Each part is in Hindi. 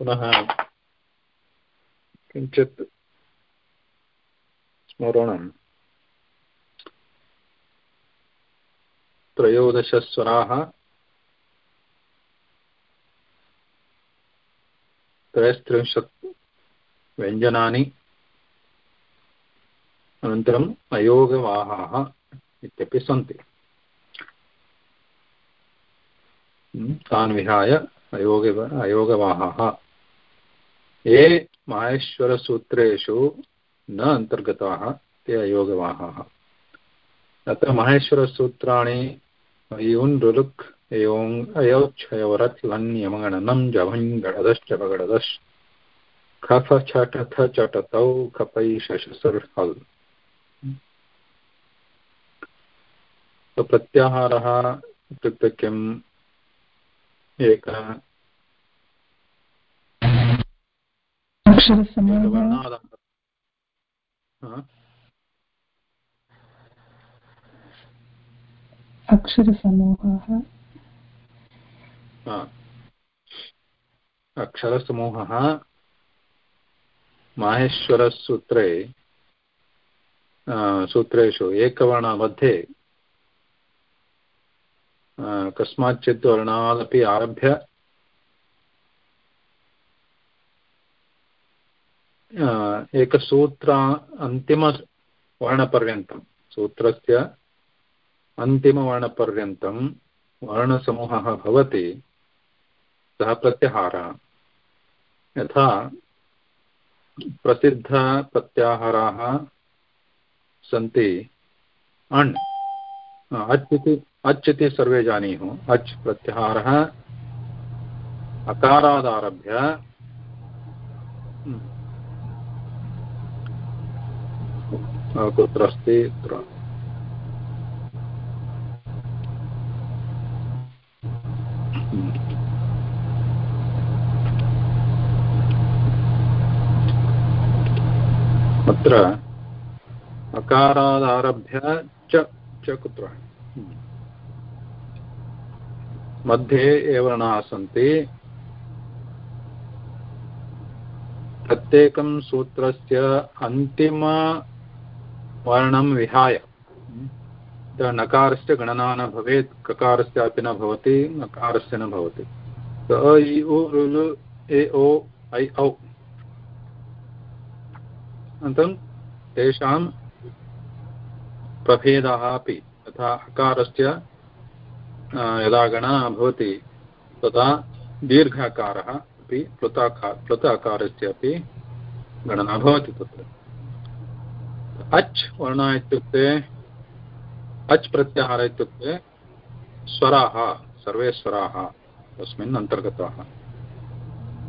पुनः किञ्चित् स्मरणं। त्रयोदशस्वराः। त्रयस्त्रिंशत् व्यञ्जनानि। अनन्तरम् अयोगवाहाः इत्यपि सन्ति। तान् विहाय अयोग अयोगवाहाः। ये माहेश्वरसूत्रेषु न अन्तर्गताः, ते अयोगवाहाः। अत्र माहेश्वरसूत्राणि यून् रुलुक् एवम् अयोच्छयोरत् लन्यमगणनं जभञ् भगडदश् खफ छठथ चटतौ, खपै शशसुर्हल्। तो प्रत्याहारः एक अक्षरसमूहः। माहेश्वरसूत्रे सूत्रेषु एकवर्णमध्ये कस्माच्चित् वर्णादपि आरभ्य एकसूत्र अन्तिमवर्णपर्यन्तं सूत्रस्य अन्तिमवर्णपर्यन्तं वर्णसमूहः भवति, सः प्रत्याहारः। यथा प्रसिद्धप्रत्याहाराः सन्ति, अण् अच् इति अच् इति सर्वे जानीयुः। अच् प्रत्याहारः, अकारादारभ्य कुत्र अस्ति अत्र अकारादारभ्य च च कुत्र? मध्ये ये वर्णाः सन्ति प्रत्येकं सूत्रस्य अन्तिमवर्णं विहाय। नकारस्य गणना न भवेत् ककारस्यापि न भवति नकारस्य न भवति। अ उ ए, ओ, ऐ, औ। अनन्तरं तेषां प्रभेदाः अपि यथा अकारस्य यदा गणना भवति, तदा दीर्घाकारः अपि प्लुताकार प्लुत अकारस्य अपि गणना भवति तत्र। अच् वर्ण इत्युक्ते, अच् प्रत्याहारः इत्युक्ते, स्वराः, सर्वे स्वराः, तस्मिन् अन्तर्गताः।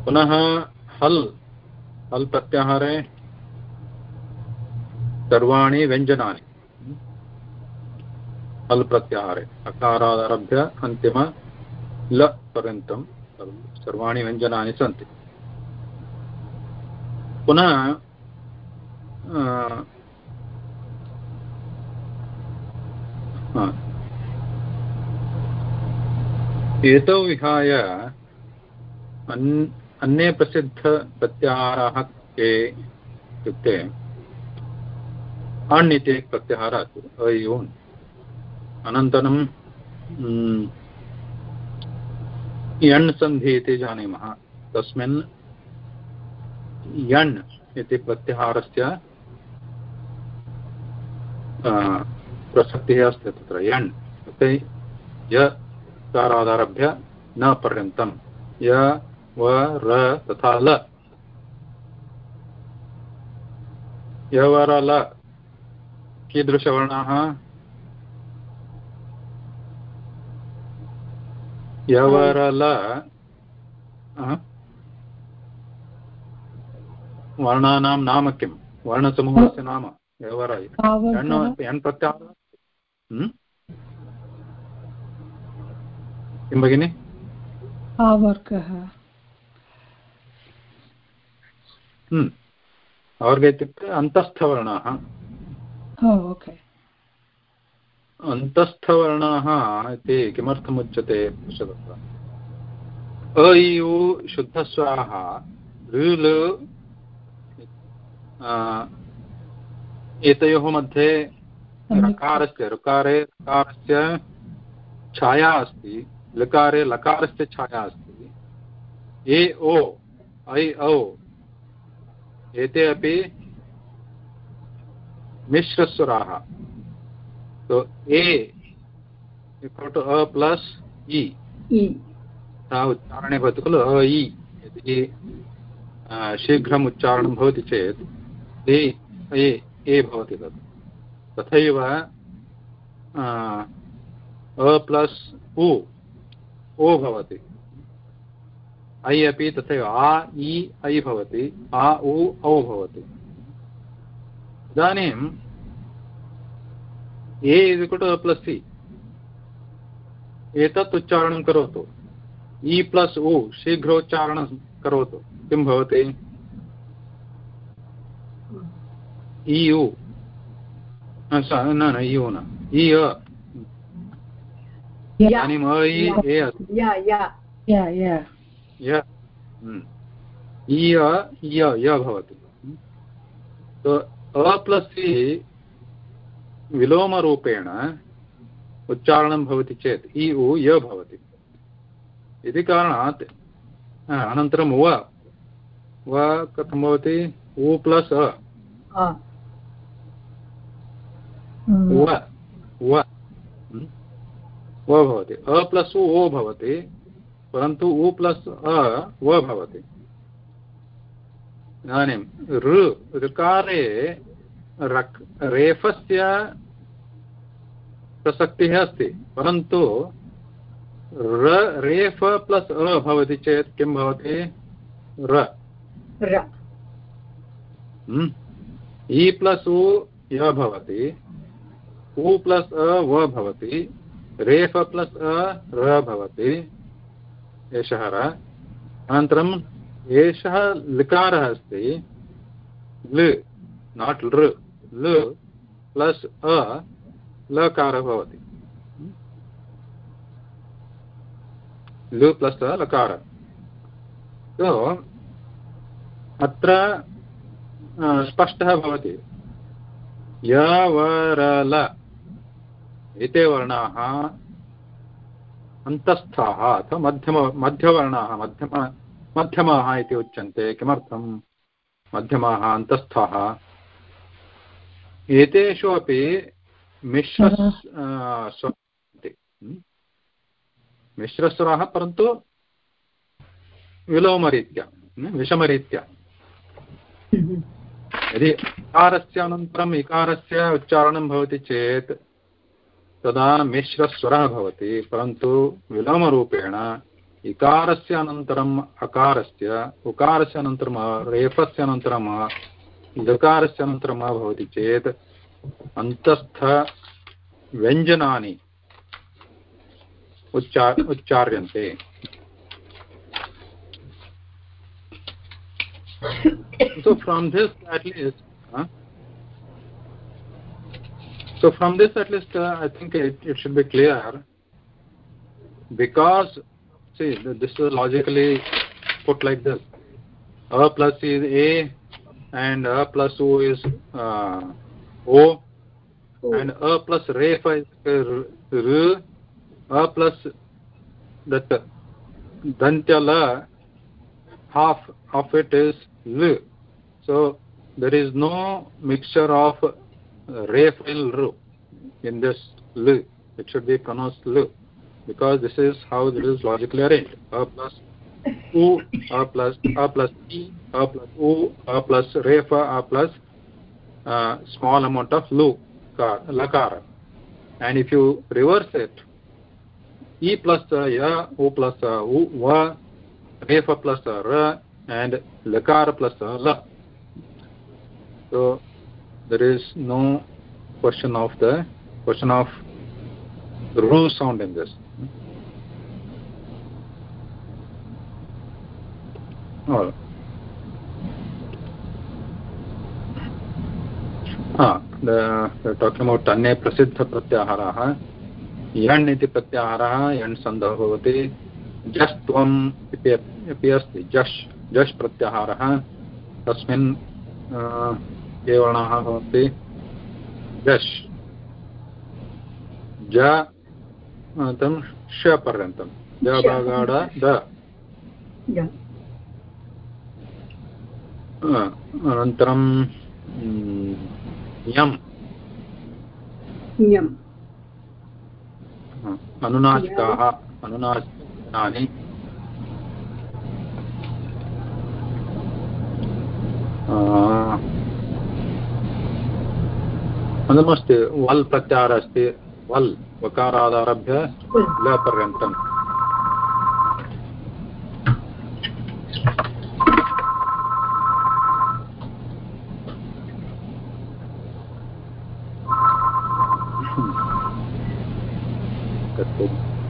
पुनः हल् हल् प्रत्याहारे, सर्वाणि व्यञ्जनानि। हल् प्रत्याहारे, अकारादारभ्य अन्तिम ल पर्यन्तं सर्वाणि व्यञ्जनानि सन्ति। पुनः एतौ विहाय अन् अन्ये प्रसिद्धप्रत्याहाराः के इत्युक्ते अण् इति एकः प्रत्याहारः अस्ति अयोन्। अनन्तरं यण् सन्धि इति जानीमः। तस्मिन् यण् इति प्रत्याहारस्य प्रसक्तिः अस्ति तत्र। यण् इत्युक्ते यकारादारभ्य न पर्यन्तं। य व र तथा ल। यवरल कीदृशवर्णाः? यवरल वर्णानां नाम किं वर्णसमूहस्य नाम। यवर यण् प्रत्याहारः? किं भगिनि आवर्गः आवर्ग इत्युक्ते अन्तस्थवर्णाः ओके अन्तस्थवर्णाः इति किमर्थमुच्यते पश्यतु अ अयु शुद्धस्वराः ऋल एतयोः मध्ये ऋकारस्य ऋकारे ऋकारस्य छाया अस्ति। लकारे लकारस्य छाया अस्ति। ए ओ ऐ औ एते अपि मिश्रस्वराः। तो ए इक्वल् टु अ प्लस् इ। सः उच्चारणे भवति खलु अ इ। यदि शीघ्रम् उच्चारणं भवति चेत् ए ए भवति तत्। तथैव अ प्लस् उ ओ भवति। ऐ अपि तथैव आ इ ऐ भवति आ उ औ भवति। इदानीम् ए इक्वल् टु प्लस् सि। एतत् उच्चारणं करोतु। इ प्लस् उ शीघ्रोच्चारणं करोतु। किं भवति? इ यु न न इयु न इ इदानीम् अ ए अस्ति य भवति अ प्लस् इ विलोमरूपेण उच्चारणं भवति चेत् इ उ य भवति इति कारणात् अनन्तरं व व कथं भवति उ प्लस् अ व व व भवति अ प्लस् ओ भवति परन्तु उ प्लस् अ व भवति इदानीं ऋ ऋकारे रक् रेफस्य प्रसक्तिः अस्ति। परन्तु र रेफ प्लस् अ भवति चेत् किं भवति? र। इ प्लस् उ य भवति। उ प्लस् अ व भवति, रेफ प्लस् अ र भवति, एषः र। अनन्तरम् एषः लिकारः अस्ति, लृ नाट् लृ लृ प्लस् अ लकारः भवति। लृ प्लस् अ लकार। सो अत्र स्पष्टः भवति। यवरल एते वर्णाः अन्तस्थाः अथवा मध्यम मध्यवर्णाः मध्यम मध्यमाः इति उच्यन्ते। किमर्थं? मध्यमाः अन्तस्थाः। एतेषु अपि मिश्र मिश्रस्वराः परन्तु विलोमरीत्या विषमरीत्या। यदि इकारस्य अनन्तरम् इकारस्य उच्चारणं भवति चेत् तदा मिश्रस्वरः भवति, परन्तु विलोमरूपेण इकारस्य अनन्तरम् अकारस्य, उकारस्य अनन्तरं रेफस्य अनन्तरं लकारस्य अनन्तरं भवति चेत् अन्तस्थव्यञ्जनानि उच्चा, उच्चार्यन्ते so from this at least, huh? So from this at least uh, i think it, it should be clear. Because see this is logically put like this. A plus is a and a plus o is uh, o. And a plus refa is r a plus that dantya half of it is l. So there is no mixture of refil r in this l it should be pronounced l because this is how it is logically arranged. A plus u a plus a plus e a plus u a plus refa a plus uh, small amount of lu lakara and if you reverse it e plus uh, ya u plus uh, u va refa plus uh, ra and lakara plus uh, la so there is no question of the question of ru sound in this oh. ah, the, the talking about अन्ये प्रसिद्धप्रत्याहाराः यण् इति प्रत्याहारः यण् सन्धः भवति जस् त्वम् इति अपि अस्ति जश् जश् प्रत्याहारः तस्मिन् के वर्णाः भवन्ति। जश् ज अनन्तरं श पर्यन्तं। ज भागाड द। अनन्तरं यम्। अनुनासिकाः अनुनासिकानि। अनन्तरमस्ति वल् प्रत्याहारः अस्ति वल् वकारादारभ्य ल पर्यन्तम्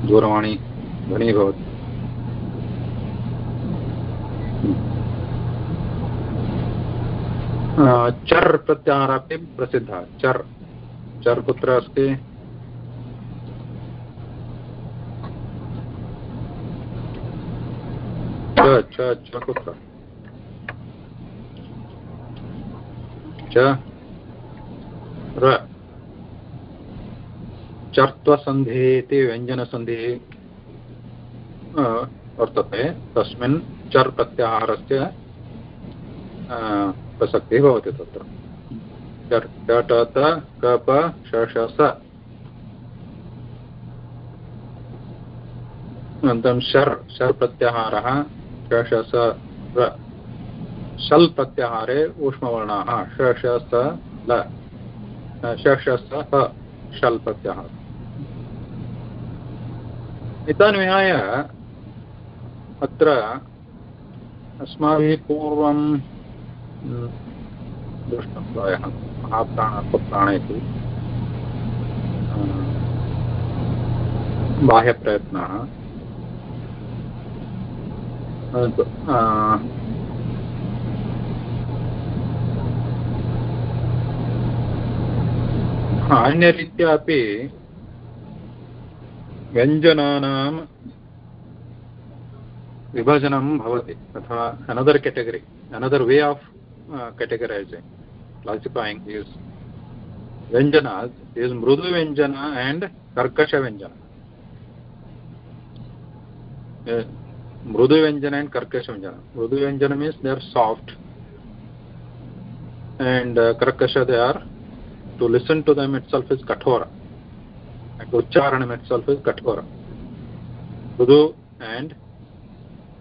दूरवाणी ध्वनिः भवति। चर् प्रत्याहारः अपि प्रसिद्धः। चर्। चर् कुत्र अस्ति? च कुत्र? च। र। चर्त्वसन्धिः इति व्यञ्जनसन्धिः वर्तते। तस्मिन् चर् प्रत्याहारस्य प्रसक्तिः भवति तत्र। चटत कप शशस अनन्तरं शर् शर् प्रत्याहारः शशस शल् प्रत्याहारे ऊष्मवर्णाः शशस शशस शल् प्रत्याहारः। एतान् विहाय अस्माभिः पूर्वं दृष्टं प्रायः महाप्राणात्मप्राणेषु बाह्यप्रयत्नः। अन्यरीत्या अपि व्यञ्जनानां विभजनं भवति, अथवा another category another way of categorizing classifying is vyanjanas is mrudu vyanjana and karkasha vyanjana uh, mrudu vyanjana and karkasha vyanjana mrudu vyanjana means they are soft and uh, karkasha they are to listen to them itself is kathora and uchcharanam itself is kathora mrudu and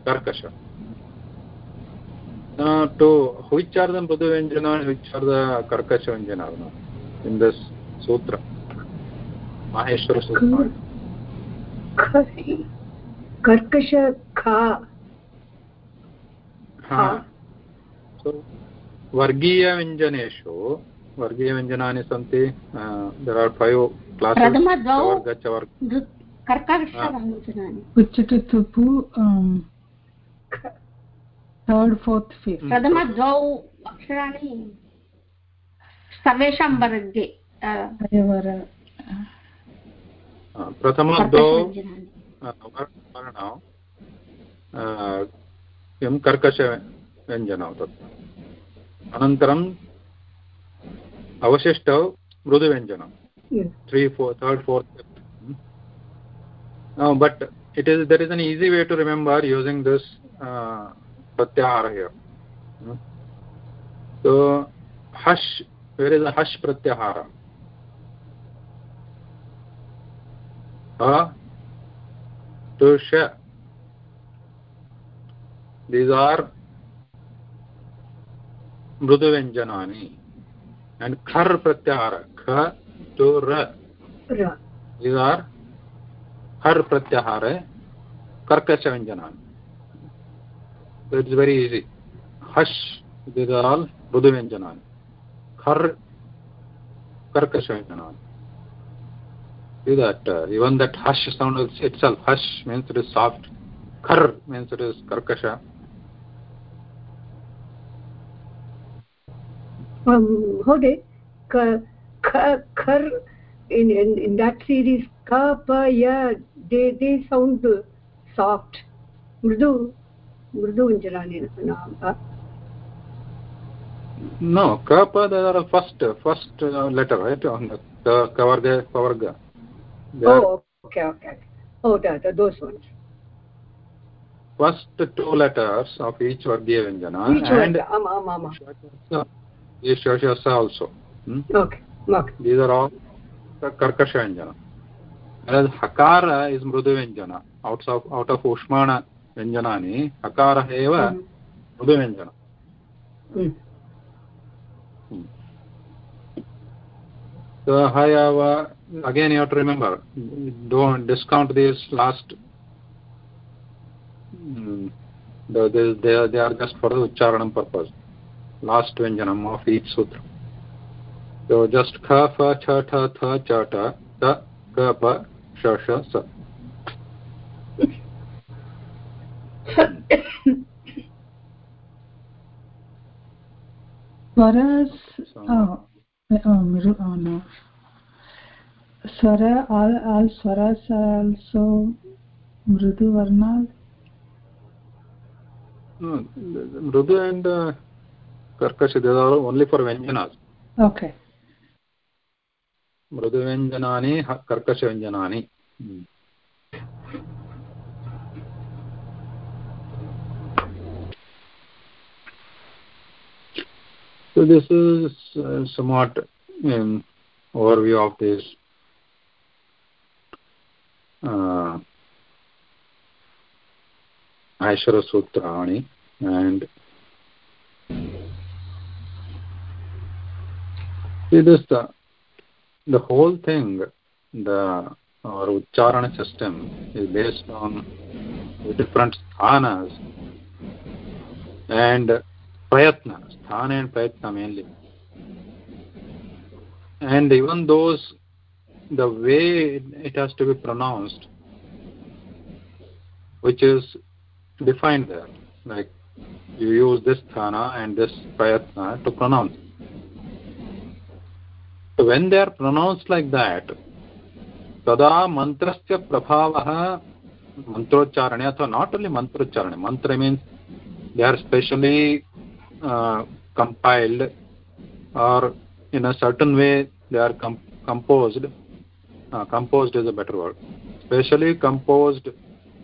karkasha uh, to which are the mrudu vyanjana and which are the karkasha vyanjana in this sutra maheshwara sutra कर्कश खा हा so वर्गीयव्यञ्जनेषु वर्गीयव्यञ्जनानि सन्ति देर् आर् फैव् क्लासस् कर्कषव्यञ्जनानि उच्यते तुपु थर्ड् फोर्त् फिफ्त् प्रथमद्वौ अक्षराणि सर्वेषां वर्गे प्रथमद्वौ वर्णौ किं कर्कशव्यञ्जनौ तत्र अनन्तरम् अवशिष्टौ मृदुव्यञ्जनं। Three four third fourth but it is there is an easy way to remember using this uh, प्रत्याहारः। तो हश् वेर् इस् हश् प्रत्याहार? दीस् आर् तो मृदुव्यञ्जनानि। अण्ड् खर् प्रत्याहार ख टु रीस् आर् हर् प्रत्याहार तो कर्कषव्यञ्जनानि so it's very easy hush these are all mrudu vyanjanani khar karkasha vyanjanani see that uh, even that hush sound itself hush means it is soft khar means it is karkasha um hold it khar in, in in that series ka pa ya they they sound soft mridu naam no kapa they are first first letter right? on the kavarga kavarga oh okay okay oh the, the, those ones. First two letters of each vargya vyanjana each and am am am is shashasa also hmm? okay okay. These are all karkasha vyanjana whereas hakara is mrudu vyanjana out of out of ushmana व्यञ्जनानि अकारः एव मृदुव्यञ्जनं हय again you to remember don't discount this last they are just for उच्चारणं पर्पस् लास्ट् व्यञ्जनम् आफ् ईच् सूत्रम् जस्ट् ख फ छ ठ थ ट क प श ष स Swaras, oh, oh, oh. Swara, all, all swaras are also mrudu varnas? no, mrudu and uh, karkasha they are only for vyanjanas Okay. मृदुव्यञ्जनानि कर्कशव्यञ्जनानि so this is uh, somewhat an overview of this uh, Aishara and see this the the whole thing the our system is based on the different sthanas. And prayatna sthana and prayatna mainly and even those the way it has to be pronounced which is defined there like you use this sthana and this prayatna to pronounce so when they are pronounced like that tada mantrasya prabhavah mantrocharane अथवा only mantrocharane mantra means they are specially uh, Uh, compiled or in a certain way they are com composed uh, composed is a better word. Specially composed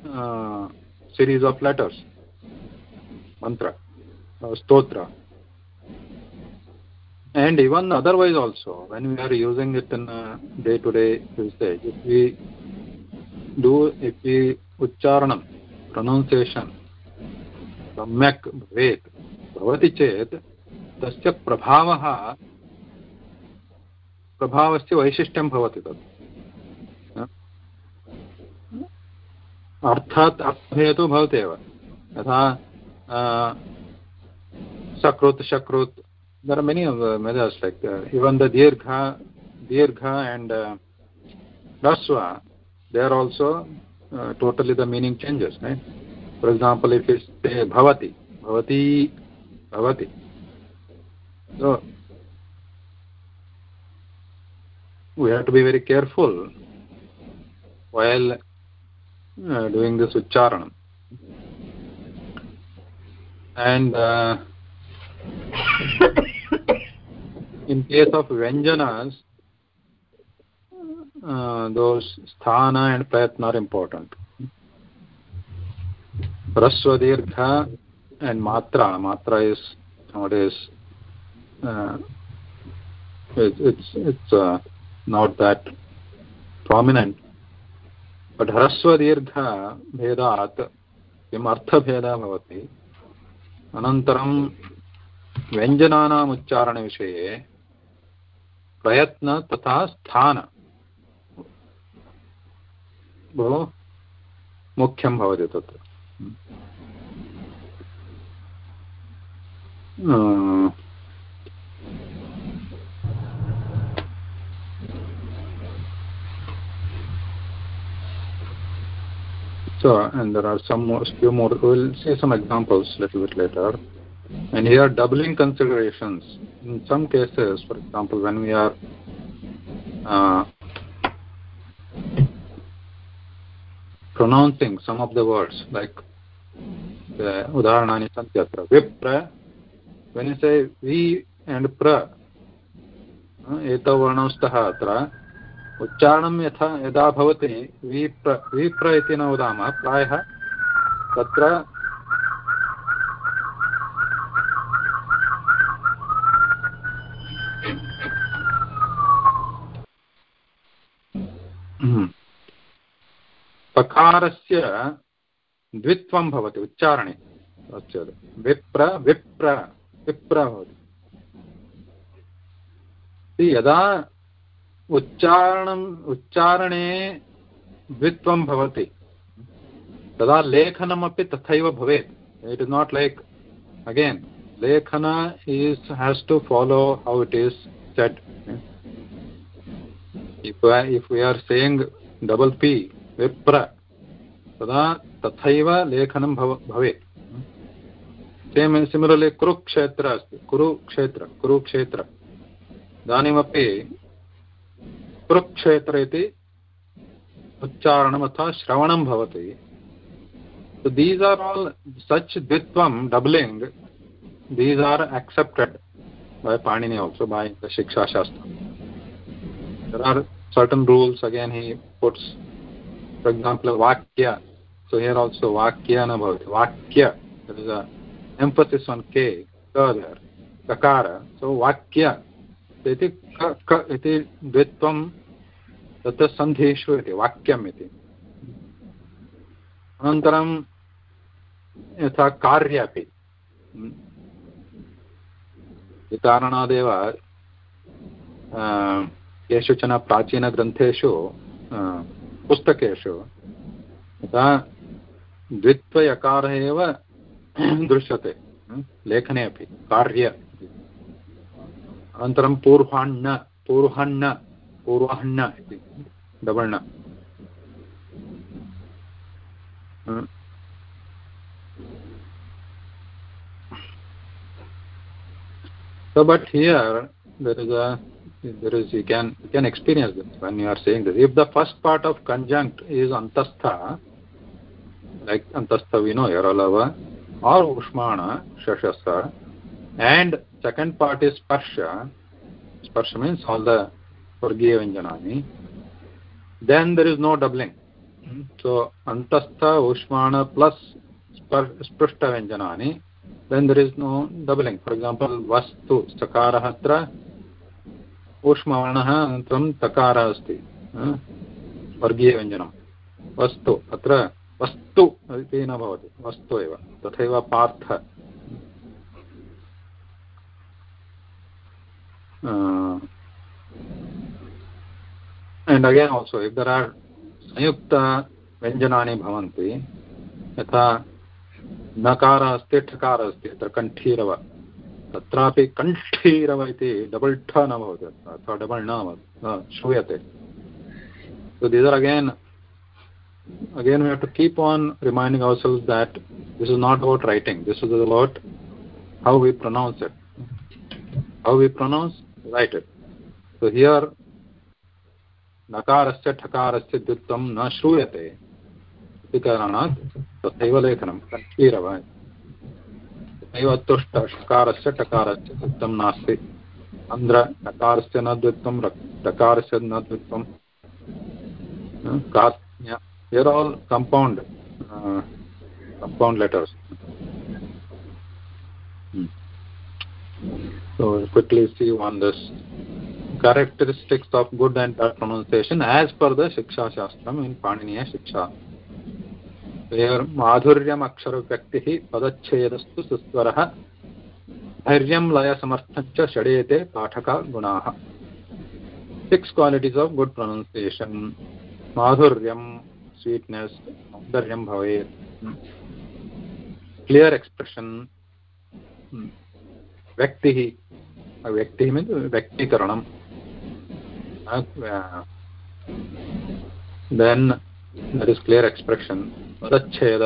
uh, series of letters. Mantra uh, stotra. And even otherwise also when we are using it in day to day usage if we do if we pronunciation the mek भवति चेत् तस्य प्रभावः प्रभावस्य वैशिष्ट्यं भवति तत् अर्थात् अर्थभेदो भवति एव। यथा सकृत् सकृत् there many मेदस् like even the दीर्घ दीर्घ एण्ड् ह्रस्व they are also totally the meaning changes for example is भवति, भवती bhavati so we have to be very careful while uh, doing this ucharanam. And uh, in case of vyanjanas uh, those sthana and prayatna are important. Rasva and matra matra is nowadays uh, it, it's it's uh, not that prominent but dirgha भेदात् किम् अर्थभेदः भवति अनन्तरं व्यञ्जनानाम् उच्चारणविषये प्रयत्न तथा स्थान बहु मुख्यं भवति तत्र so and there are some more few more. We'll see some examples a little bit later. And here doubling considerations. In some cases for example when we are uh, pronouncing some of the words like udaharanani santi vipra when you say vi and pra एतवर्णौ स्तः अत्र, उच्चारणं यथा, यदा भवति विप्र विप्र इति न वदामः, प्रायः तत्र पकारस्य द्वित्वं भवति, उच्चारणे विप्र विप्र। विप्र भवति यदा उच्चारणम् उच्चारणे द्वित्वं भवति, तदा लेखनमपि तथैव भवेत्। It is not like again लेखन is has to follow how it is set if if we are saying double P विप्र तदा तथैव लेखनं भव, भवेत्। सेम् सिमिलर्लि कुरुक्षेत्र अस्ति। कुरुक्षेत्र कुरुक्षेत्र। इदानीमपि कुरुक्षेत्र इति उच्चारणम् अथवा श्रवणं भवति। दीस् आर् आल् सच् द्वित्वं doubling these are accepted by Panini also by शिक्षाशास्त्रं there are certain rules again he puts for example वाक्य सो हियर् आल्सो वाक्य न emphasis on k there kakara so vakya इति क इति द्वित्वं तत्र सन्धिषु इति केषुचन प्राचीनग्रन्थेषु पुस्तकेषु यथा द्वित्वयकारः एव दृश्यते लेखने अपि कार्य अनन्तरं पूर्वाण्ण पूर्वहण्ण पूर्वहण्ण इति डबण्ण So, but here there is a there is you can you can experience this when you are saying this. If the first part of conjunct is antastha, like antastha we know yaralava or ushmana shashasa, and second part is sparsha sparsha means all the vargiya vyanjanani then there is no doubling so antastha ushmana plus sprushta vyanjanani then there is no doubling for example vastu sakarah atra ऊष्मवर्णः अनन्तरं तकारः अस्ति वर्गीयव्यञ्जनं वस्तु अत्र वस्तु इति न भवति वस्तु एव तथैव Partha. Uh, and again also if there are संयुक्ता व्यञ्जनानि भवन्ति यथा नकारः अस्ति ठकारः अस्ति अत्र कण्ठीरव ठ न भवति अथवा डबल् न श्रूयते। So these are again again we have to keep on reminding ourselves that this is not about writing this is about how we pronounce it how we pronounce write it so here नकारस्य ठकारस्य द्वित्वं न श्रूयते इति कारणात् तथैव लेखनं कण्ठीरव तथैव तुष्ट षकारस्य टकारस्य द्वित्वं नास्ति अन्द्र नकारस्य न द्वित्वं टकारस्य न द्वित्वं They're all compound uh, compound letters. Hmm. So we'll quickly see on this characteristics of good and bad pronunciation as per the Shiksha Shastram in Paniniya Shiksha. Here माधुर्यम् अक्षरव्यक्तिः पदच्छेदस्तु सुस्वरः धैर्यं लयसमर्थञ्च षडेते पाठका गुणाः Six qualities of good pronunciation. Sweetness सौन्दर्यं भवेत् क्लियर् एक्स्प्रेशन् व्यक्तिः व्यक्तिः means व्यक्तीकरणं then that is clear expression पदच्छेद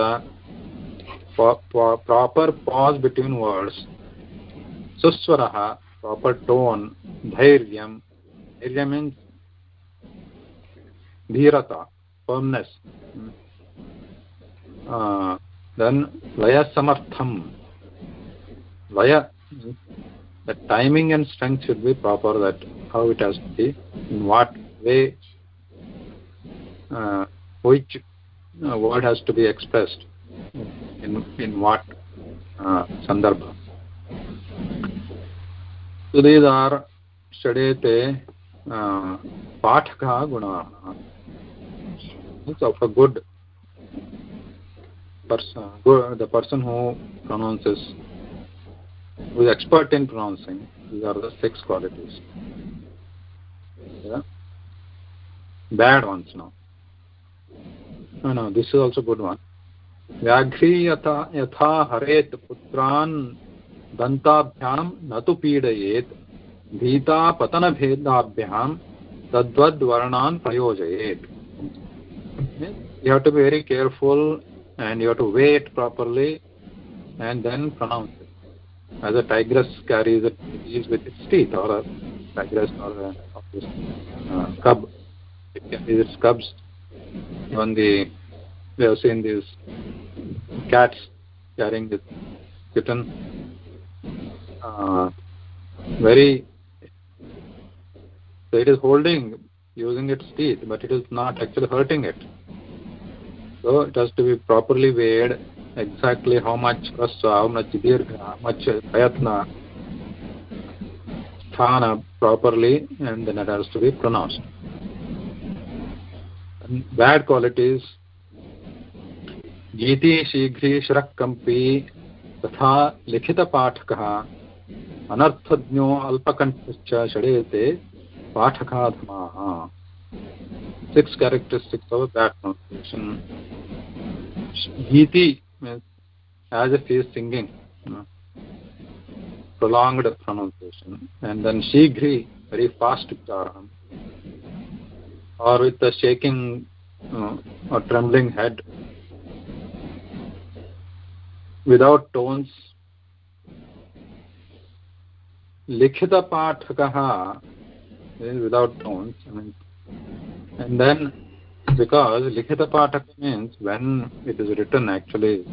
proper pause between words सुस्वरः प्रापर् टोन् धैर्य धैर्यं मीन्स् धीरता फर्मनेस देन लय लय the timing and strength should be proper that how it has be in what way which word has to be expressed in in what संदर्भ सुदीदार षडेते पाठकः गुणाः it's of a good person good, the person who pronounces who is expert in pronouncing these are the six qualities yeah bad ones now no no this is also good one व्याघ्री यथा यथा हरेत् पुत्रान् दन्ताभ्यां न तु पीडयेत् भीतापतनभेदाभ्यां तद्वद्वर्णान् प्रयोजयेत् you have to be very careful and you have to weigh it properly and then pronounce it. As a tigress carries it disease with its teeth, or a tigress or a uh, cub, it carries its cubs. Even the we have seen these cats carrying the kitten. Uh, very so it is holding using its teeth, but it is not actually hurting it. So it has to be properly weighed, exactly how much rasva, how much dirgha, how much prayatna, sthana properly, and then it has to be pronounced. And bad qualities, गीति शीघ्री शरक्कम्पी तथा लिखितपाठकः अनर्थज्ञो अल्पकण्ठश्च षडेते पाठकाधमाः characteristics of a bad pronunciation Giti means as if he is singing you know, prolonged pronunciation and then Shigri very fast ucharanam or with a shaking uh, or trembling head without tones likhita pathakah without tones I mean, and then because likhita pataka means when it is written actually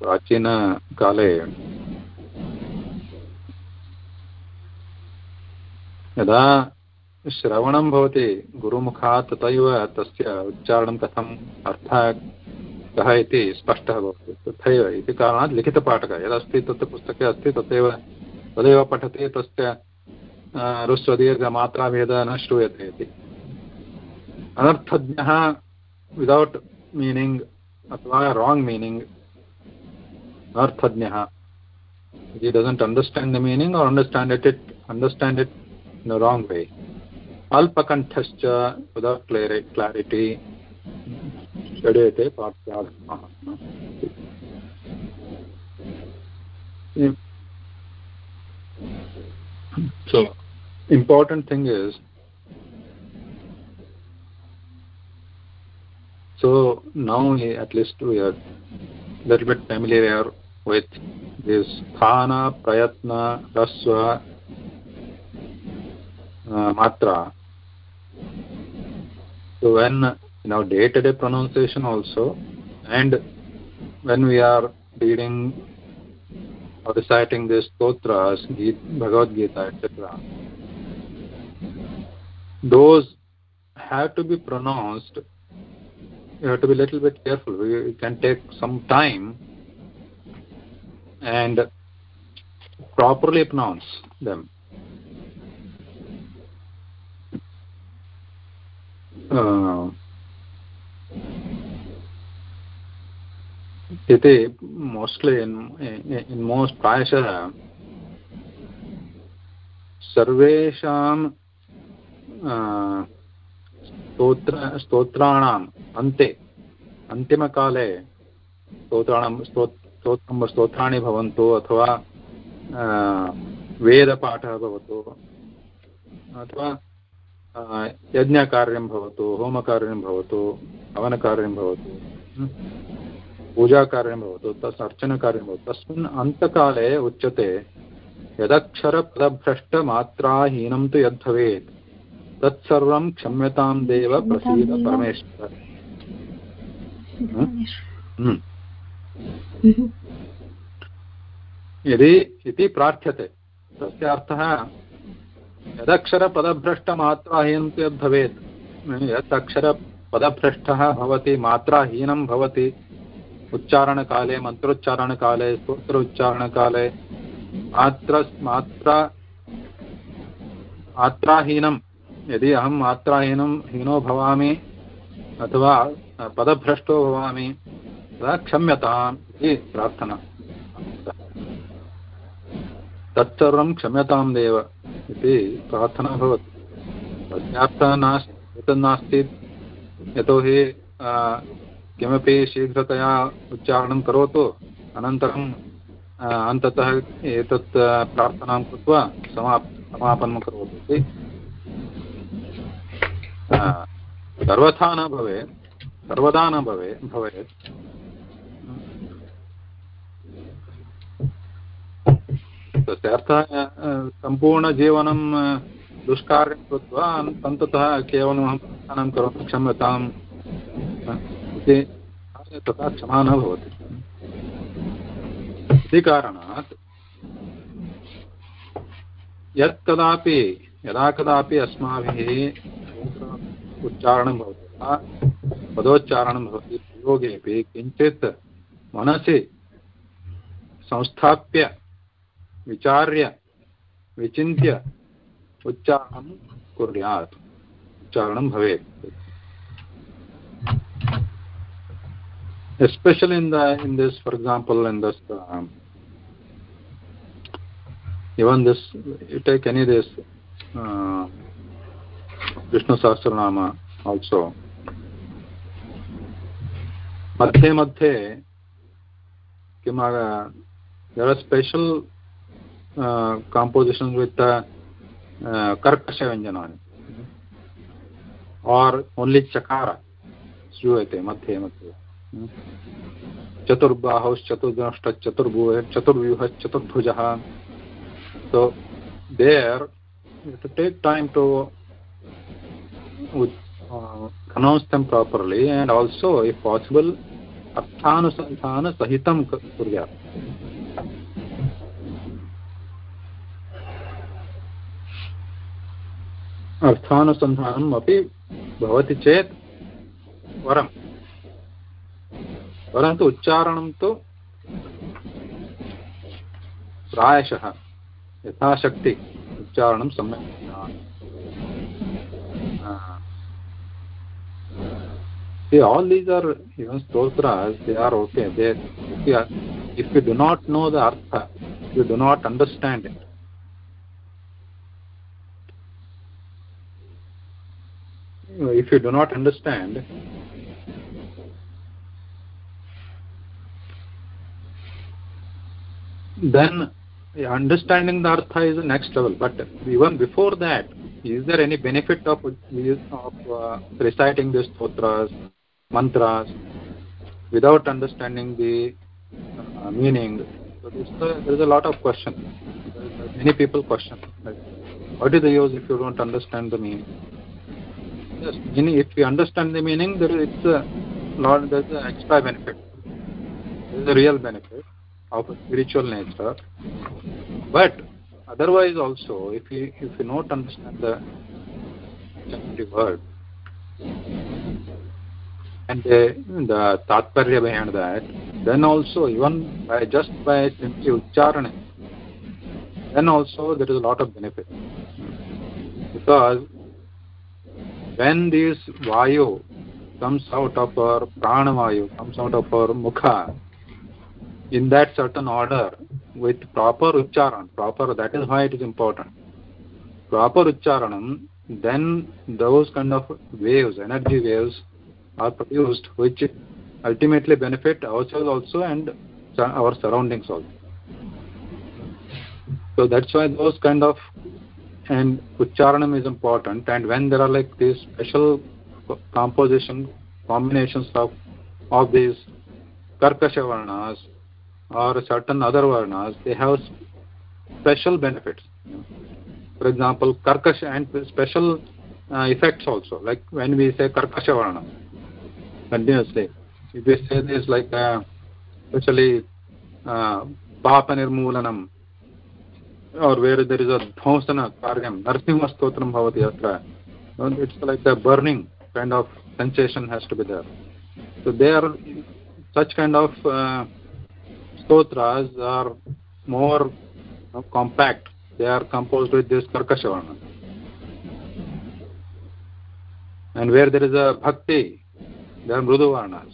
prachina kale यदा श्रवणं भवति गुरुमुखात् तथैव तस्य उच्चारणं कथम् अर्थः कः इति स्पष्टः भवति तथैव इति कारणात् लिखितपाठकः यदस्ति तत्र पुस्तके अस्ति तथैव तदेव पठति तस्य ऋस्वदीर्घ मात्राभेदः न श्रूयते इति अनर्थज्ञः विदौट् मीनिङ्ग् अथवा wrong meaning अनर्थज्ञः he doesn't understand the meaning or understand it it understand it in wrong way अल्पकण्ठश्च without क्लेरि clarity षड्यते पाठ्यात्मः So, important thing is so now at least we are little bit familiar with this thana prayatna rasva uh, matra. So when in our day to day pronunciation also and when we are reading or reciting the stotras bhagavad gita etc those have to be pronounced. You have to be a little bit careful. It can take some time and properly pronounce them. Uh, iti mostly in in, in most prayasha sarvesham स्तोत्र स्तोत्राणाम् अन्ते अन्तिमकाले स्तोत्राणां स्तोत्रं स्तोत्राणि भवन्तु अथवा वेदपाठः भवतु अथवा यज्ञकार्यं भवतु होमकार्यं भवतु हवनकार्यं भवतु पूजाकार्यं भवतु तस् अर्चनकार्यं भवतु तस्मिन् अन्तकाले उच्यते यदक्षरपदभ्रष्टमात्राहीनं तु यद्भवेत् तत्सर्वं क्षम्यतां देव प्रसीद परमेश्वर। हम्म। यदि इति प्रार्थ्यते तस्य अर्थः यदक्षरपदभ्रष्टमात्राहीनं चेत् भवेत्। यत् अक्षरपदभ्रष्टः भवति मात्राहीनं भवति उच्चारणकाले मन्त्रोच्चारणकाले स्तोत्र उच्चारणकाले मात्र मात्रा मात्राहीनं यदि अहं मात्राहीनं हीनो भवामि अथवा पदभ्रष्टो भवामि तदा क्षम्यताम् इति प्रार्थना। तत्सर्वं क्षम्यतां देव इति प्रार्थना भवति। तस्यार्थः नास्ति यतोहि किमपि शीघ्रतया उच्चारणं करोतु, अनन्तरं अन्ततः एतत् प्रार्थनां कृत्वा समाप्, समापनं करोतु इति सर्वथा न भवेत् सर्वदा न भवेत् भवेत्। तस्य अर्थः सम्पूर्णजीवनं दुष्कार्यं कृत्वा अन्ततः केवलम् अहं करोमि, क्षम्यताम् इति तथा क्षमा न भवति। इति कारणात् यत् कदापि यदा कदापि अस्माभिः उच्चारणं भवति पदोच्चारणं भवति प्रयोगेपि किञ्चित् मनसि संस्थाप्य विचार्य विचिन्त्य उच्चारणं कुर्यात् उच्चारणं भवेत् especially in the in this for example in this um, even this you take any this uh, vishnu also मध्ये मध्ये किं there are special uh, compositions with the uh, karkasha vyanjanani or only chakara श्रूयते मध्ये मध्ये चतुर्बाहौश्चतुर्दंष्टचतुर्भुवश्चतुर्व्यूहश्चतुर्भुजः so there you have to take time to uh, pronounce them properly and also if possible अर्थानुसन्धान सहितं कुर्यात् अर्थानुसन्धानम् अपि भवति चेत् वरं परन्तु उच्चारणं तु प्रायशः यथाशक्ति उच्चारणं सम्यक् See, all these are even stotras, they are okay. They, are, if you do not know the artha, you do not understand it, if you do not understand then understanding the artha is the next level but even before that is there any benefit of of uh, reciting these stotras mantras without understanding the uh, meaning? So there is a lot of question. Many people question like, what is the use if you don't understand the meaning? Yes if you understand the meaning there is a lot there's an extra benefit. There is a real benefit of a spiritual nature. But otherwise also if you if you not understand the the word and the, the tatparya behind that then also even by just by simply ucharana then also there is a lot of benefit. Because when this vayu comes out of our prana vayu comes out of our mukha in that certain order with proper ucharan proper that is why it is important. Proper ucharanam then those kind of waves energy waves are produced which ultimately benefit ourselves also and our surroundings also. So that's why those kind of and ucharanam is important. And when there are like these special composition combinations of of these karkasha varnas or certain other varnas they have special benefits. For example karkasha and special uh, effects also. Like when we say karkasha varna continuously. If we say this like uh, especially uh, papa nirmulanam or where there is a dhvansana karyam narsimha stotram bhavati atra it's like a burning kind of sensation has to be there. So there such kind of uh, stotras are more you know, compact. They are composed with this karkasha and where there is a bhakti they are mrudu varnas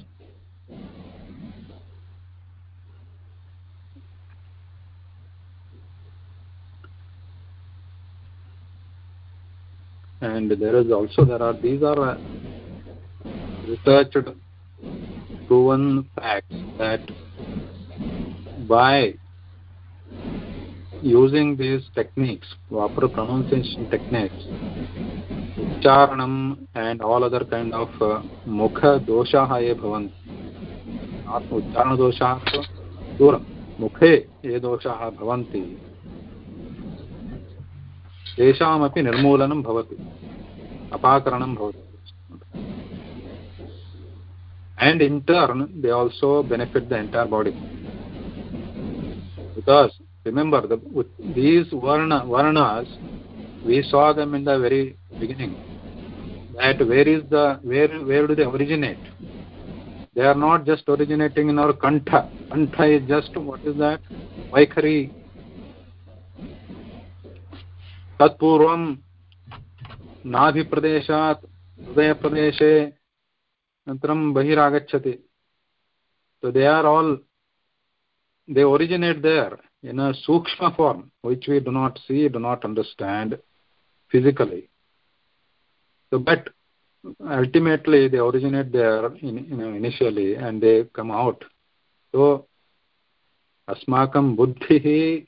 and there is also there are these are uh, researched proven facts that by using these techniques proper pronunciation techniques ucharanam and all other kind of uh, mukha doshaah ye bhavanti उच्चारण दोषाः तु दूरं मुखे ये दोषाः भवन्ति तेषामपि निर्मूलनं भवति अपाकरणं भवति and in turn they also benefit the entire body because remember the, with these varna varnas we saw them in the very beginning that where is the where where do they originate they are not just originating in our kantha kantha is just what is that vaikhari तत्पूर्वं नाभिप्रदेशात् हृदयप्रदेशे अनन्तरं बहिरागच्छति so they are all they originate there in a sukshma form which we do not see do not understand physically so but ultimately they originate there in, you know, initially and they come out so अस्माकं बुद्धिः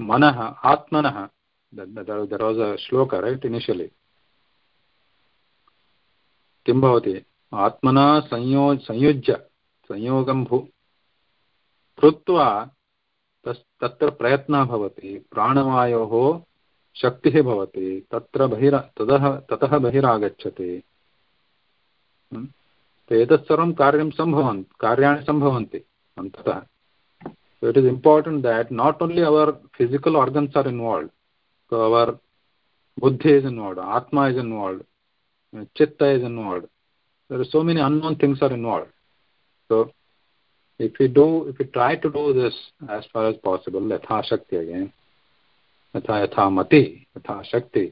मनः आत्मनः there was a shloka right initially किं भवति आत्मना संयो संयुज्य संयोग तत्र प्रयत्न प्राणवायो शक्ति त्र बहिर, तद, ततः बहिरागछति तो एक कार्य संभव कार्या संभव अंत so it is important that not only our physical organs are involve so our बुद्धि इज़ इन्वॉल्व आत्मा इज़ इन्वॉल्व चित्त is involve so many unknown things are involve so if we do if we try to do this as far as possible yatha shakti again yatha yatha mati yatha shakti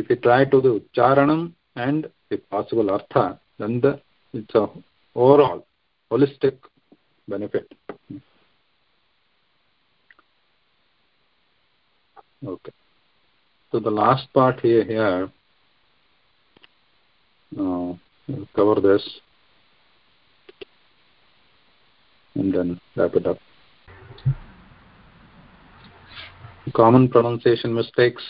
if we try to do ucharanam and if possible artha then the it's a overall holistic benefit. Okay. So the last part here here uh, we'll cover this and then wrap it up. Common pronunciation mistakes,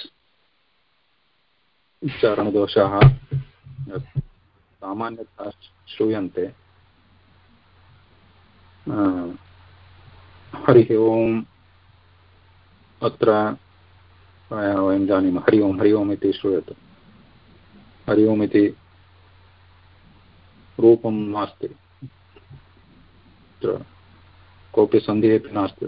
उच्चारणदोषाः सामान्यतः श्रूयन्ते हरिः ओम् अत्र वयं जानीमः हरि ओं हरि ओम् इति श्रूयते हरि ओम् इति रूपं नास्ति कोऽपि सन्धिः अपि नास्ति।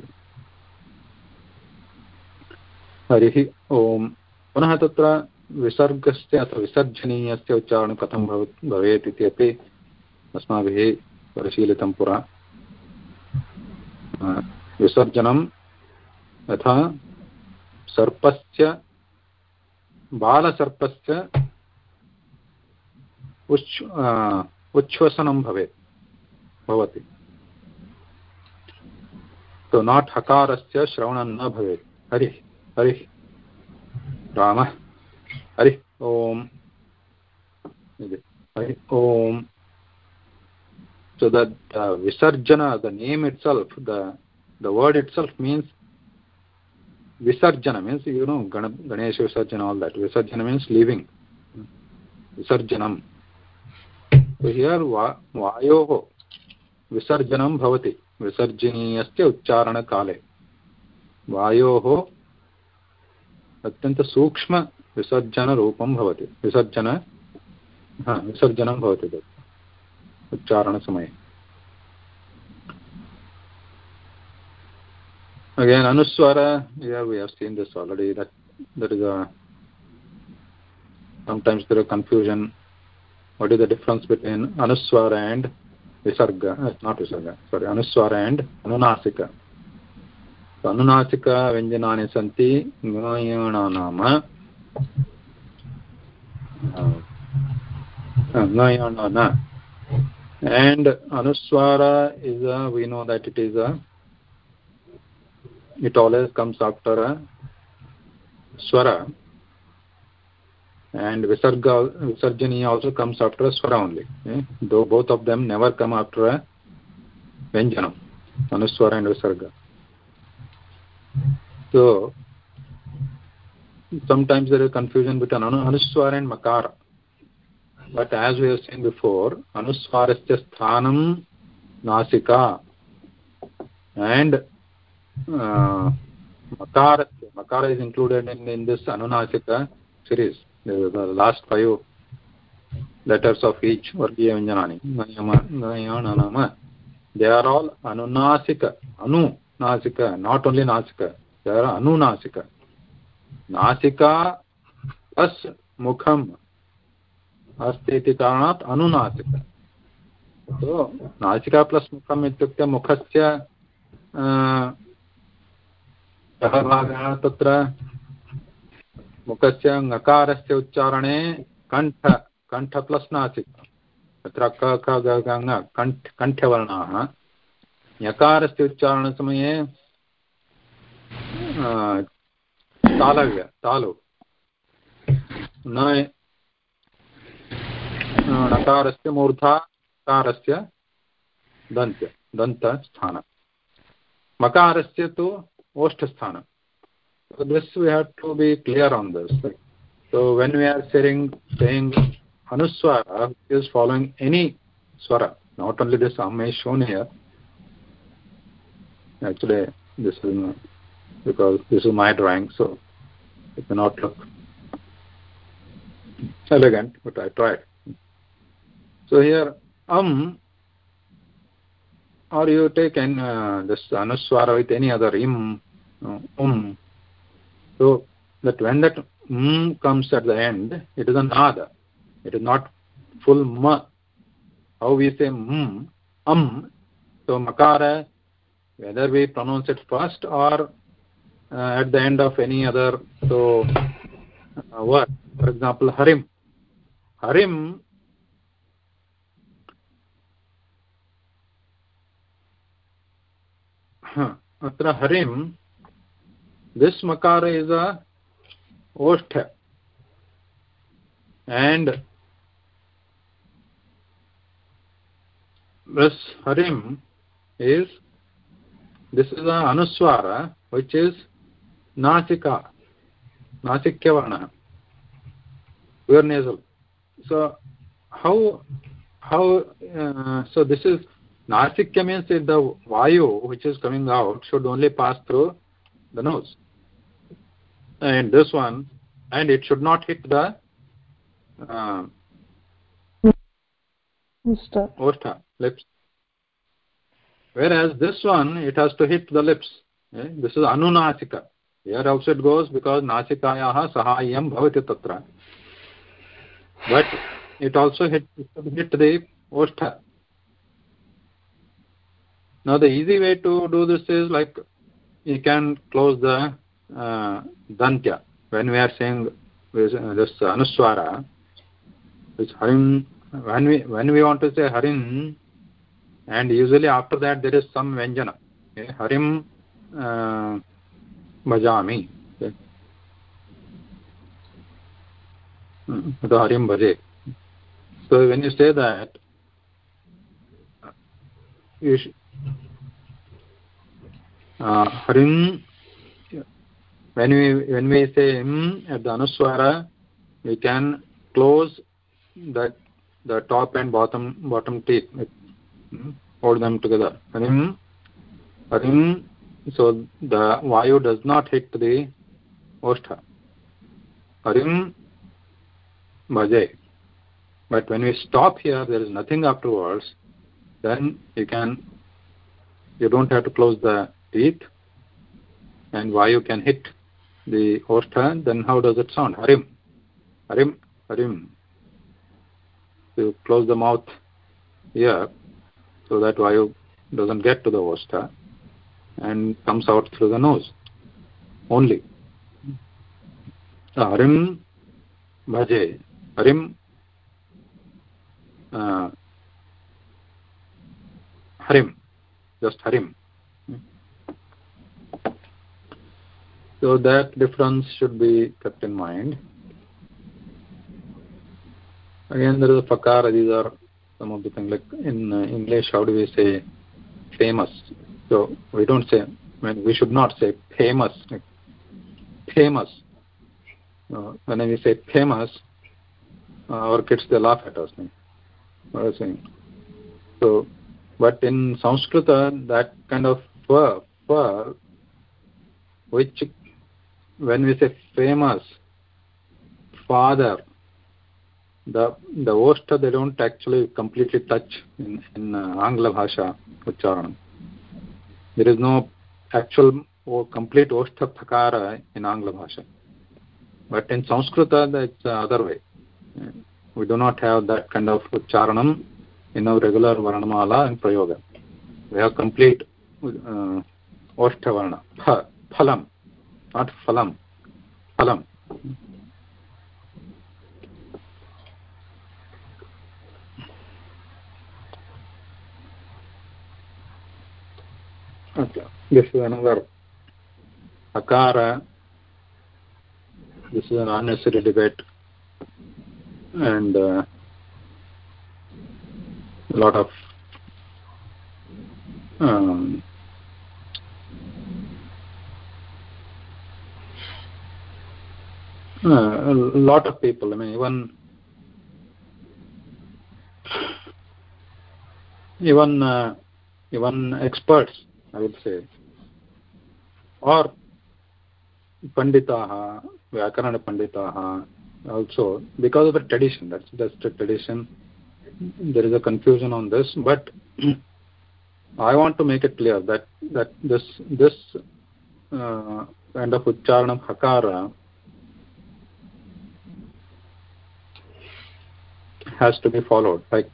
हरिः ओम्। पुनः तत्र विसर्गस्य अथवा विसर्जनीयस्य उच्चारणं कथं भव भवेत् इति अपि अस्माभिः परिशीलितं पुरा। विसर्जनं यथा सर्पस्य, बालसर्पस्य उच् उच्छ्वसनं भवेत्, भवति। तो नॉट हकार से श्रवण न भवे Hari Hari. Ram. Hari, Om. Hari, Om. So that visarjan the name itself the the word itself means visarjan means you know गण, Ganesh visarjan all that visarjan means living visarjan here वा, वायो विसर्जनम भवती। विसर्जनीय उच्चारण काले वायो अत्यंत सूक्ष्म विसर्जन रूपम होती विसर्जन हाँ विसर्जन होती उच्चारण समय again anusvar already that is sometimes there confusion what is the difference between anusvar and visarga uh, not visarga sorry anuswara and anunasika. So anunasika vyanjanani santi gayana nama. Gayana and anuswara is a we know that it is a it always comes after a swara and visarga visarjani also comes after a swara only eh? though both of them never come after a vyanjanam anuswara and visarga. So sometimes there is confusion between anuswara and makara. But as we have seen before anuswarasya sthanam nasika. And uh, makara makara is included in, in this anunasika series last five letters of each वर्गीय व्यंजना they are all anunasik anunasik not only nasik they are anunasik nasika plus मुखम अस्ती कारण अनुनासिक तो नासिका प्लस मुखम मुख से भाग मुखस्य ङकारस्य उच्चारणे कण्ठ कण्ठ प्लस् नासिका तत्र क, ख, ग कण्ठ कण्ठ्यवर्णाः ञकारस्य उच्चारणसमये तालव्य, तालु। न णकारस्य मूर्धा कारस्य दन्त्य, दन्तस्थानं। मकारस्य तु ओष्ठsthanam so this we have to be clear on this so when we are saying saying anuswara is following any swara not only this amma is shown here. Actually this is not, because this is my drawing so it may not look elegant but i tried. So here um or you take an uh, this anuswara with any other im um so that when that um comes at the end it is an ada it is not full ma how we say um um so makara whether we pronounce it first or uh, at the end of any other so uh, word for example harim harim अत्र हरिं this makara is a oshtha and this harim is this is a anuswara which is nasika nasikyavarna pure nasal. So how how uh, so this is nasikya means the vayu which is coming out should only pass through the nose and this one and it should not hit the uh, Osta, lips whereas this one it has to hit the lips. Eh? this is anunasika here also it goes because nasikayah sahayam bhavati tatra. But it also hit, hit the osta now the easy way to do this is like you can close the dantya when we are saying this anuswara which harin when we when we want to say harin and usually after that there is some vyanjana okay? harim uh, bhajami okay? the harim bhaje so when you say that you uh, harim when we when we say hmm, m at the anuswara we can close the the top and bottom bottom teeth hmm, hold them together. Harim harim so the vayu does not hit the oshtha harim bhaje. But when we stop here there is nothing afterwards then you can you don't have to close the teeth and vayu can hit the oshtha then how does it sound? Harim. Harim harim. You close the mouth here so that vayu doesn't get to the oshtha and comes out through the nose only. Harim bhaje harim uh, harim. Just harim so that difference should be kept in mind. Again there is a fakara these are some of the things like in uh, english how do we say famous? So we don't say I mean, we should not say famous famous. Uh, when we say famous uh, our kids they laugh at us what are saying. So but in Sanskrit, that kind of fur, fur, which when we say famous, father, the the oshta they don't actually completely touch in in uh, Angla Bhasha Ucharanam. There is no actual or complete oshta thakara in Angla Bhasha. But in Sanskrita, that's the other way. We do not have that kind of Ucharanam in our regular varnamala and prayoga. We have complete uh, Oshtavarna, pha, phalam, not phalam, phalam. Okay, this is another akara. This is an unnecessary debate and uh, a lot of um, a lot of people. I mean even even uh, even experts i would say. Or panditaah vyakarana panditaah also because of the tradition. That's just a tradition. There is a confusion on this but i want to make it clear that that this this uh, kind of uchcharan of hakara has to be followed. Like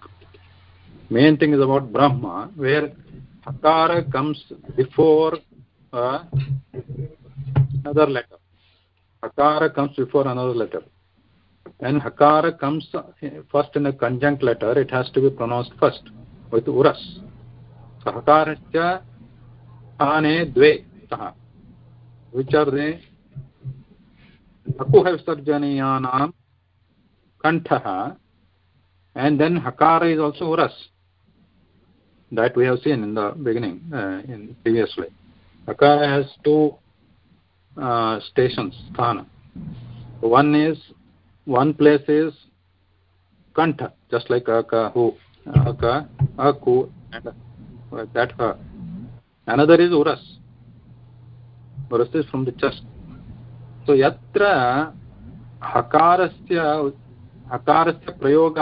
main thing is about brahma where hakara comes before uh, another letter. Hakara comes before another letter. And hakara comes first in a conjunct letter it has to be pronounced first with uras. So hakarasya ane dve sah which are they akuha visarjaniyanam kantha and then hakara is also uras that we have seen in the beginning uh, in previously. Hakara has two uh, stations sthana. One is one place is kantha just like aka hu aka aku and that ha another is uras. Uras is from the chest. So yatra hakarasya हकार से प्रयोग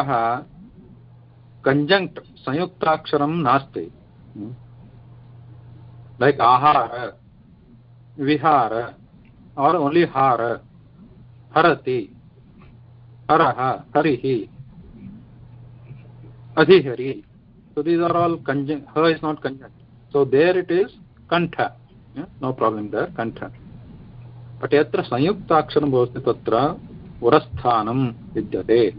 कंजंक्ट संयुक्ताक्षर नास्ते। लाइक आहार, विहार, और ओनली हार हरति, हर, हरि, अधिहरि। So these are all conjunct her is not conjunct so there it is kanth. No problem there kanth. But यत्र संयुक्ताक्षर भवति तत्र urasthanam vidyate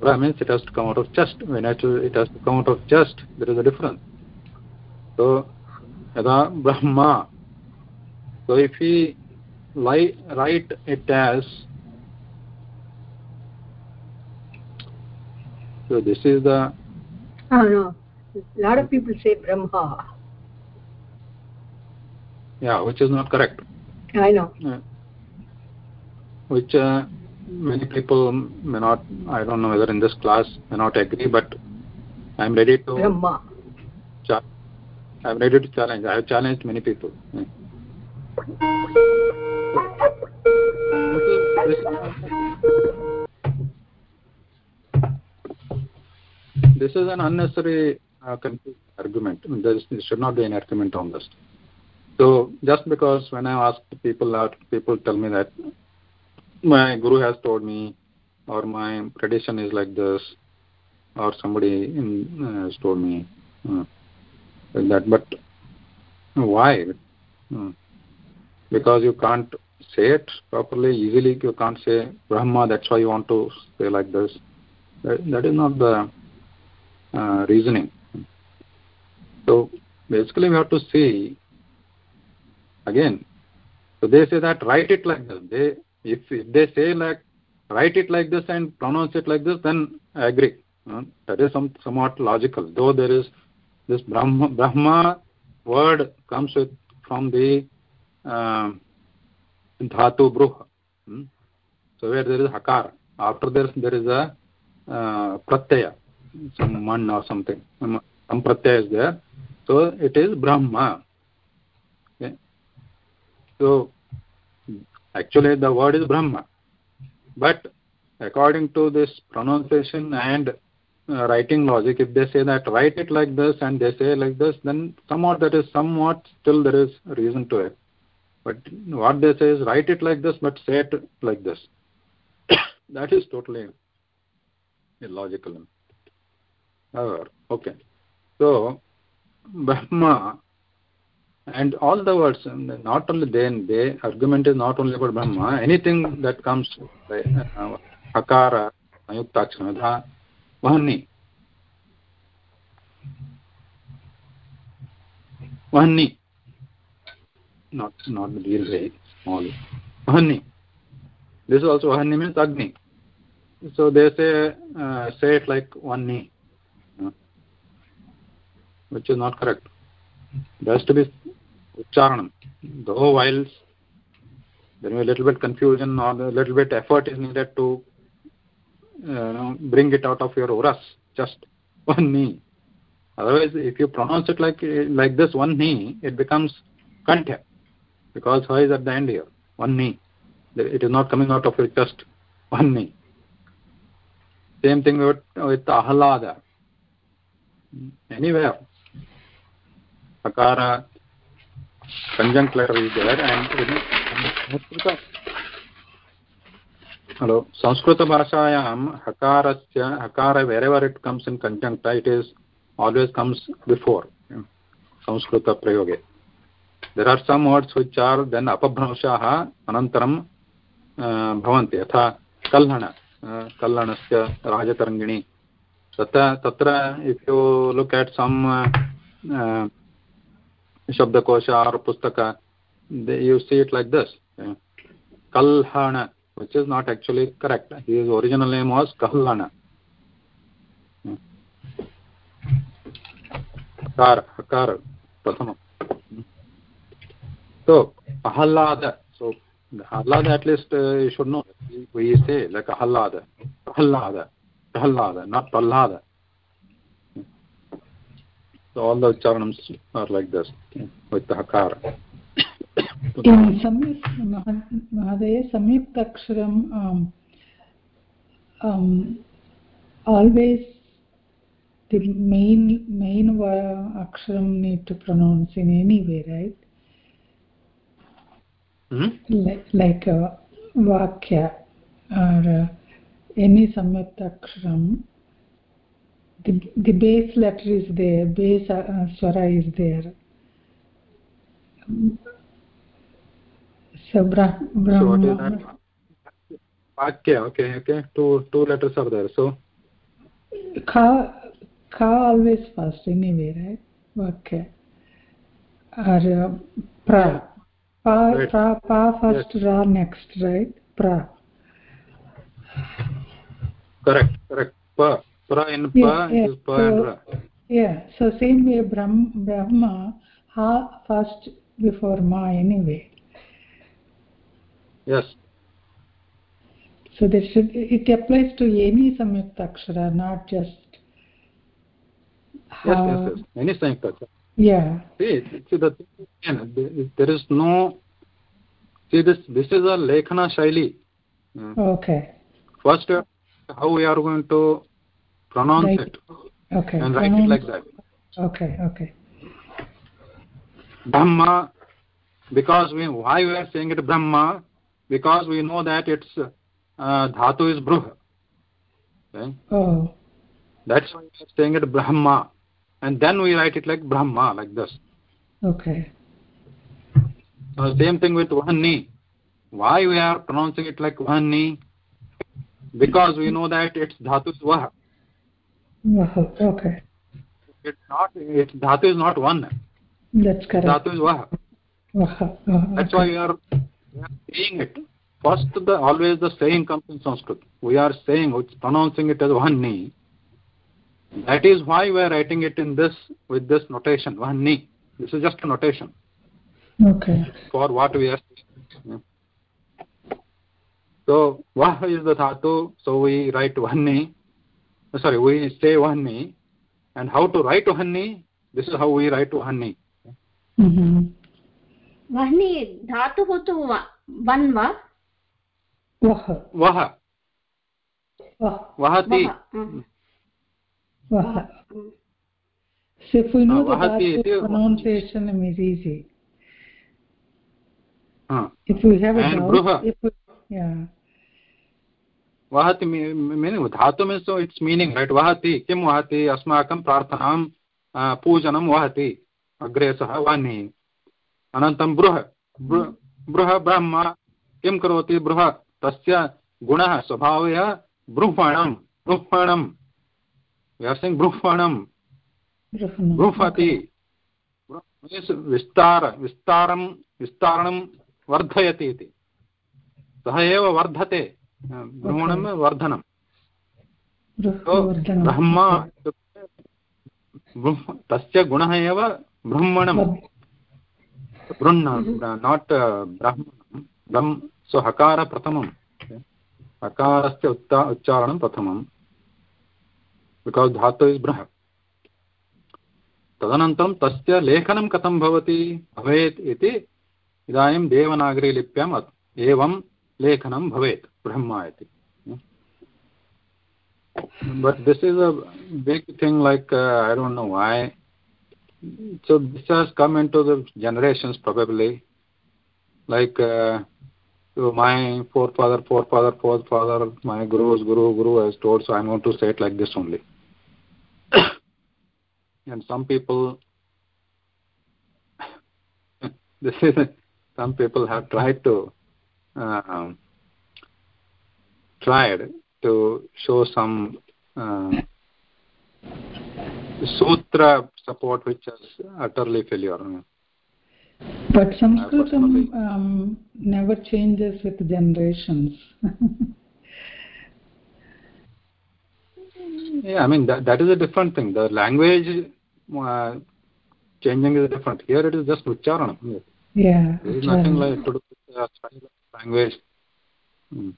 ura means it has to come out of chest. When it has to come out of chest there is a difference. So yada brahma. So if we write it as so this is the oh, no. a lot of people say brahma. Yeah which is not correct. I know. Yeah which uh, many people may not i don't know whether in this class may not agree but i'm ready to brahma i'm ready to challenge. I have challenged many people. Yeah. this is an unnecessary uh, argument. There, is, there should not be an argument on this. So just because when i ask people out people tell me that my guru has told me or my tradition is like this or somebody in, uh, has told me uh, like that. But why? Uh, because you can't say it properly easily. You can't say brahma that's why you want to say like this. That, that is not the uh, reasoning. So basically we have to see again so they say that write it like this. They if, if they say like write it like this and pronounce it like this then i agree. Uh, that is some, somewhat logical. Though there is this brahma brahma word comes with from the uh, dhatu bruh hmm? so where there is hakar. After this there is a uh, pratyaya some man or something. Some pratyaya is there. So it is brahma. Okay. So actually the word is brahma. But according to this pronunciation and uh, writing logic if they say that write it like this and they say like this then somewhat that is somewhat still there is reason to it. But what they say is write it like this but say it like this. That is totally illogical. However okay. So brahma and all the words not only then the argument is not only about brahma anything that comes uh, akara ayuktakshana vahni vahni not not the real way small. Vahni this is also vahni means agni. So they say uh, say it like vahni uh, which is not correct. There has to be ucharanam though while there may be a little bit confusion or a little bit effort is needed to uh, bring it out of your uras just one knee. Otherwise if you pronounce it like like this one knee it becomes kantya because ha is at the end here one knee. It is not coming out of your chest one knee. Same thing with with ahlada. Anywhere akara conjunct letter is there and in Sanskrit hello sanskrit bhashayam hakarasya hakara wherever it comes in conjunct it is always comes before sanskrit prayoge there are some words which are then apabhramshah anantaram bhavanti yatha kalhana kalhanasya rajatarangini तत्र तत्र if you look at some uh, shabdakosha or pustaka they, you see it like this kalhana which is not actually correct his original name was kalhana hakar hakar prathama so ahlada so ahlada at least uh, you should know we say like ahlada ahlada ahlada not prahlada so all the charanams are like this with the hakara in samyuk mahadaya samyuktaksharam um, um, always the main main aksharam need to pronounce in any way right hmm? like, like a vakya or uh, any samyuktaksharam the the base letter is there base uh, swara is there. So bra so what is that vakya okay okay two two letters are there so. Ka ka always first anyway right? Vakya. Or uh, pra. Pa right. pra pa first yes. ra next right? Pra. Correct correct. Pa pra in pa yeah, yeah. is pa so, and ra yeah so same way brahm, brahma ha first before ma anyway. Yes. So there should it applies to any samyukta akshara not just yes yes yes. Any samyukta yeah. See see the thing there is no see this this is a lekhana shaili. Hmm. Okay. First how we are going to pronounce Right. it. Okay. and write it like that. Okay, okay. brahma because we why we are saying it brahma? Because we know that its uh, dhatu is bruh okay? Oh, that's why we are saying it brahma. And then we write it like brahma like this. Okay. so same thing with vahni why we are pronouncing it like vahni because we know that its dhatu is vah okay. it's not its dhatu is not one. That's correct. dhatu is vah Wow, oh, that's why we are, we are saying it. First the always the saying comes in sanskrit. We are saying it's pronouncing it as vahni that is why we are writing it in this with this notation vahni this is just a notation. Okay. for what we are saying. So vah is the dhatu? So we write vahni sorry we say vahni and how to write vahni this is how we write vahni Mm-hmm. वह्नि धातुः तु व- वन् वा Vah, vah vah, vahati वः, mm, vah. mm. So if we know the Vahati dhatu iti- pronunciation, it is easy. huh. If we have a And doubt, bruha. if we, yeah. वहति meaning dhatu means so it's meaning rat वहति किं वहति? अस्माकं प्रार्थनां पूजनं वहति। अग्रे सः वाणी अनन्तरं बृह बृह ब्रह्म। किं करोति? बृह तस्य गुणः स्वभावः बृह्मणं बृह्मणं। व्यासिङ्ग् बृह्मणं। Bruhana. विस्तार विस्तारं विस्तारणं वर्धयति इति। सः एव वर्धते। भ्रमणं वर्धनं ब्रह्मा इत्युक्ते तस्य गुणः एव ब्रह्मणं बृह्ण नाट् ब्रह्मणं ब्रह्म सो हकार प्रथमं हकारस्य उत्ता उच्चारणं प्रथमं बिकास् धातु इस् बृह तदनन्तरं तस्य लेखनं कथं भवति? भवेत् इति इदानीं देवनागरीलिप्याम् एवं लेखनं भवेत् ब्रह्मा इति but this is a big thing like uh, i don't know why so this has come into the generations probably like uh, so my forefather forefather forefather my guru's guru guru has told so i'm going to say it like this only and some people this is some people have tried to uh, tried to show some uh, sutra support which is utterly failure. But Sanskritam um, never changes with generations. yeah i mean that, that is a different thing. The language uh, changing is different. Here it is just ucharanam. Yeah. there is nothing like to do with uh, style language Hmm.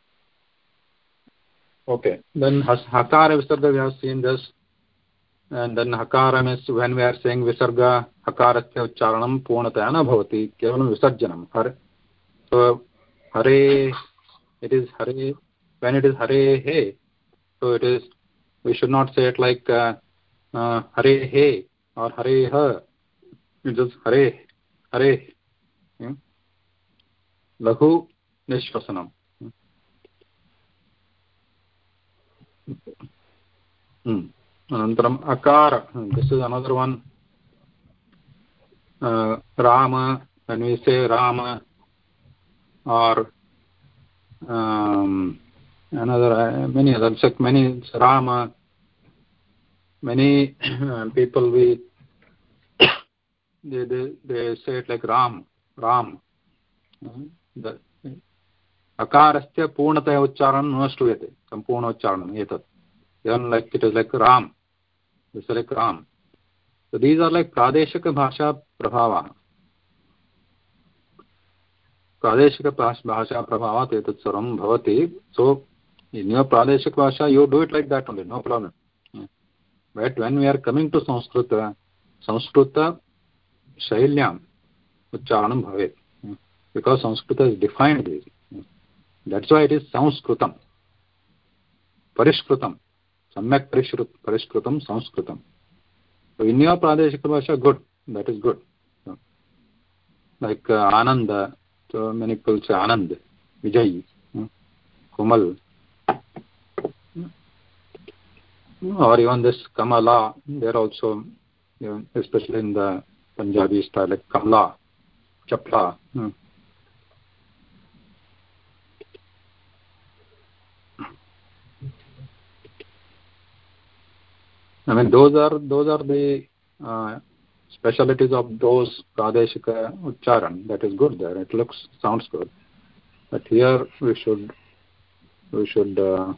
okay then hakara visarga we have seen this and then hakara means when we are saying visarga hakarasya ucharanam पूर्णतया न भवति केवलं विसर्जनं हरे so hare it is hare when it is hare he so it is we should not say it like uh, uh, hare he or hare ha it is hare hare hmm? लघु निश्वसनम् Hmm. अनन्तरम् अकार this is another one Rama when we say rama or um, another uh, many others like many rama many people we they, they they say it like ram ram Hmm. the अकार से पूर्णतया उच्चारण न श्रूयते सम्पूर्ण उच्चारण like like Ram these are like प्रादेशिक भाषा प्रभाव। प्रादेशिक भाषा प्रभाव एक सो इन योर प्रादेशिक भाषा you do it like that only no problem but when we are coming to Sanskrit Sanskrit शैल्या उच्चारण भवे because Sanskrit is defined basically that's why it is sanskritam parishkritam सम्यक् परिष्कृत परिष्कृतं संस्कृतं good that is good like uh, ananda so many people say anand vijay komal or even this kamala there also you know, especially in the punjabi style like kamla chapla I mean, those are those are the uh, specialities of those pradeshika ucharan. That is good there. It looks sounds good, but here we should we should uh,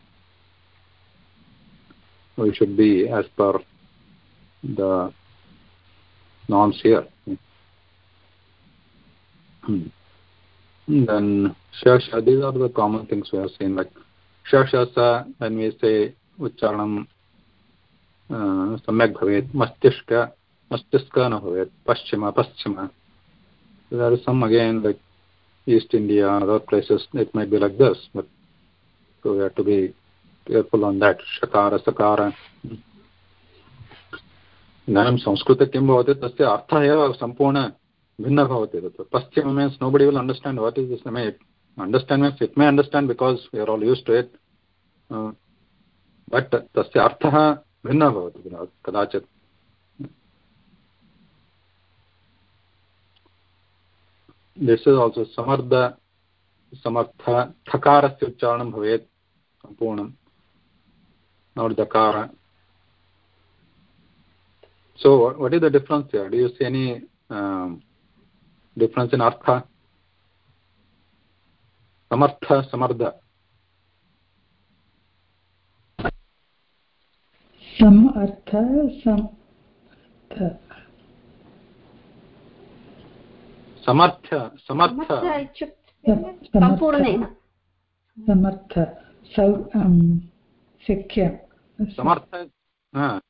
we should be as per the norms here. Hmm. Then shasha, these are the common things we have seen like shashasa when we say ucharanam सम्यक् भवेत् मस्तिष्क मस्तिष्क न भवेत् पश्चिम पश्चिम there is some, again, like east india and other places. It might be like this, but so we have to be careful इदानीं संस्कृते किं भवति तस्य अर्थः एव सम्पूर्ण भिन्नः भवति तत्र पश्चिम means nobody will understand what is this may understand means it may understand because we are all used to it but तस्य अर्थः भिन्ना भवति कदाचित् दिस् इस् आल्सो समर्थ समर्थ थकारस्य उच्चारणं भवेत् सम्पूर्णं note so what is the difference do you see any difference in अर्थ समर्थ समर्थ सम अर्थ सम समर्थ। समर्थ समर्थ। शक्य समर्थ।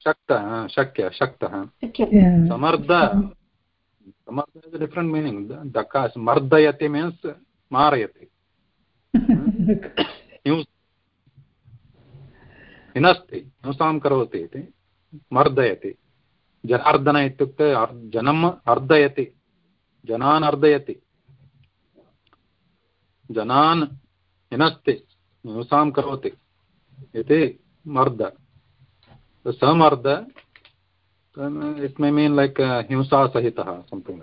शक्त शक्य शक्तः समर्थ। समर्थ इस् डिफ्रेण्ट् मीनिङ्ग् दका मर्दयति मीन्स् मारयति। हिनस्ति हिंसां करोति इति मर्दयति। जनार्दन इत्युक्ते जनम् अर्दयति। जनान् अर्दयति। जनान् हिनस्ति हिंसां करोति इति मर्द। समर्द it may mean like uh, himsa sahitah something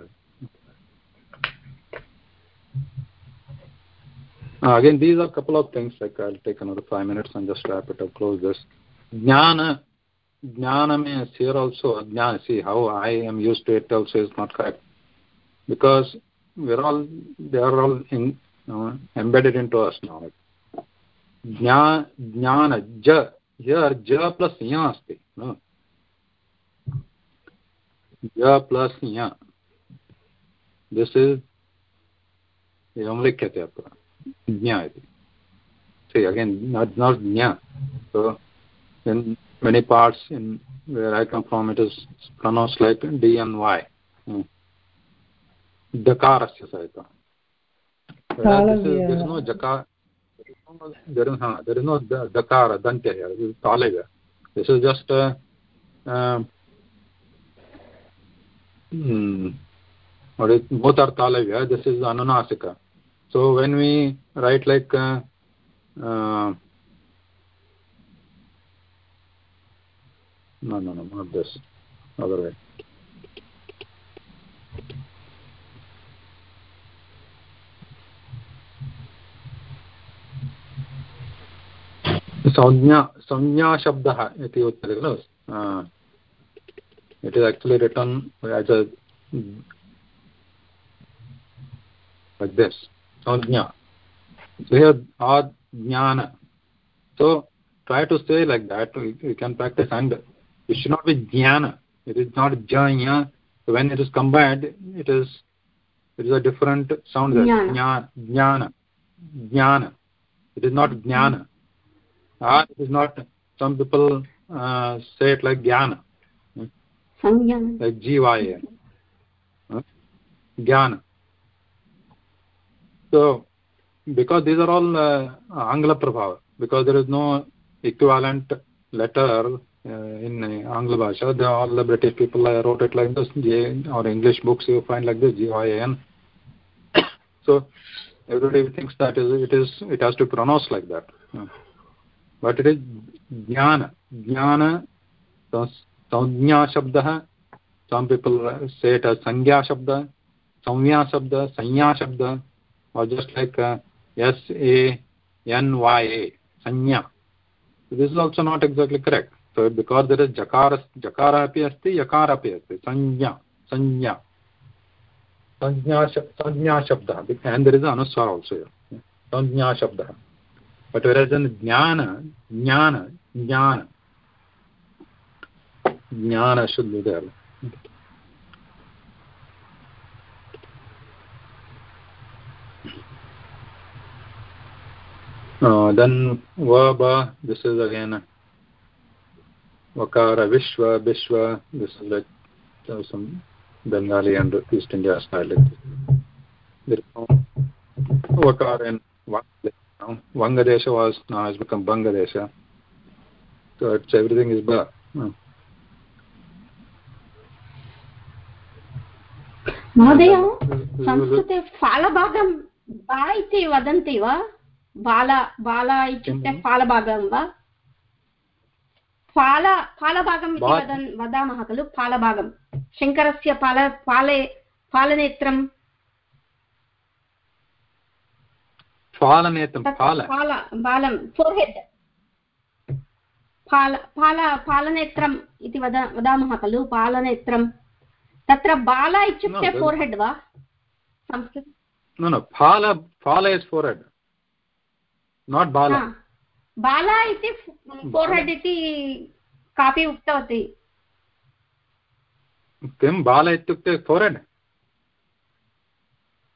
again, these are a couple of things, like I'll take another five minutes and just wrap it up, close this. Jnana, jnana means here also, jnana, see how I am used to it also is not correct. Because we're all, they are all in, you know, embedded into us now. Like, jnana, jnana, ja, here ja plus ya asti. No? Ja plus ya. This is एवं लिख्यते अत्र jna iti see again not not jna so in many parts in where i come from it is pronounced like d and y hmm. dakarasya sahita there is no jakar there is, uh, there is no dakara dantya here this is talavya this is just uh, uh, hmm, is both are talavya this is anunasika so when we write like uh, uh, no no no not this other way संज्ञा संज्ञा शब्दः इति उच्यते खलु it is actually written as a like this Ajna. So here, Ajnana. So try to say like that. You can practice and it should not be Jnana. It is not Janya. So when it is combined, it is it is a different sound there. Jnana. Jnana. Jnana. It is not Jnana. Ah, it is not. Some people uh, say it like Jnana. Like G-Y-A. Huh? Jnana so because these are all uh, angla prabhava because there is no equivalent letter uh, in uh, Angla Bhasha, the, all the British people uh, wrote it like this, J, or English books you find like this, G-Y-A-N. so everybody thinks that is, it is it has to pronounce like that. But it is jnana. Jnana, संज्ञा शब्दः some people say it as sangya shabda samya shabda sanya shabda or just like uh, s a n y a sanya So this is also not exactly correct so because there is jakara jakara api asti yakara api asti sanya sanya sanya sanya shabda and there is anuswar also here sanya shabda but whereas in jnana jnana jnana jnana should be there Uh, then Vaba, this is again Vakara Vishwa, Vishwa, this is like uh, some Bengali and East India style. There is no Vakara in Vangadesha. Vangadesha was now has become Bangadesha. So it's everything is Ba. Uh. महोदय संस्कृते फालभागं बा इति वदन्ति वा बाल बाल इत्युक्ते फालभागं वा फाल फालभागम् इति वदन् वदामः खलु फालभागं शङ्करस्य फाल फाले फालनेत्रं बालं फोर्हेड् फाल फाल फालनेत्रम् इति वद वदामः खलु फालनेत्रं तत्र बाल इत्युक्ते फोर्हेड् वा Sanskrit no no phala phala not bala. बाला इति फोर्हेड् इति कापि उक्तवती. किं? बाल इत्युक्ते फोर्हेड्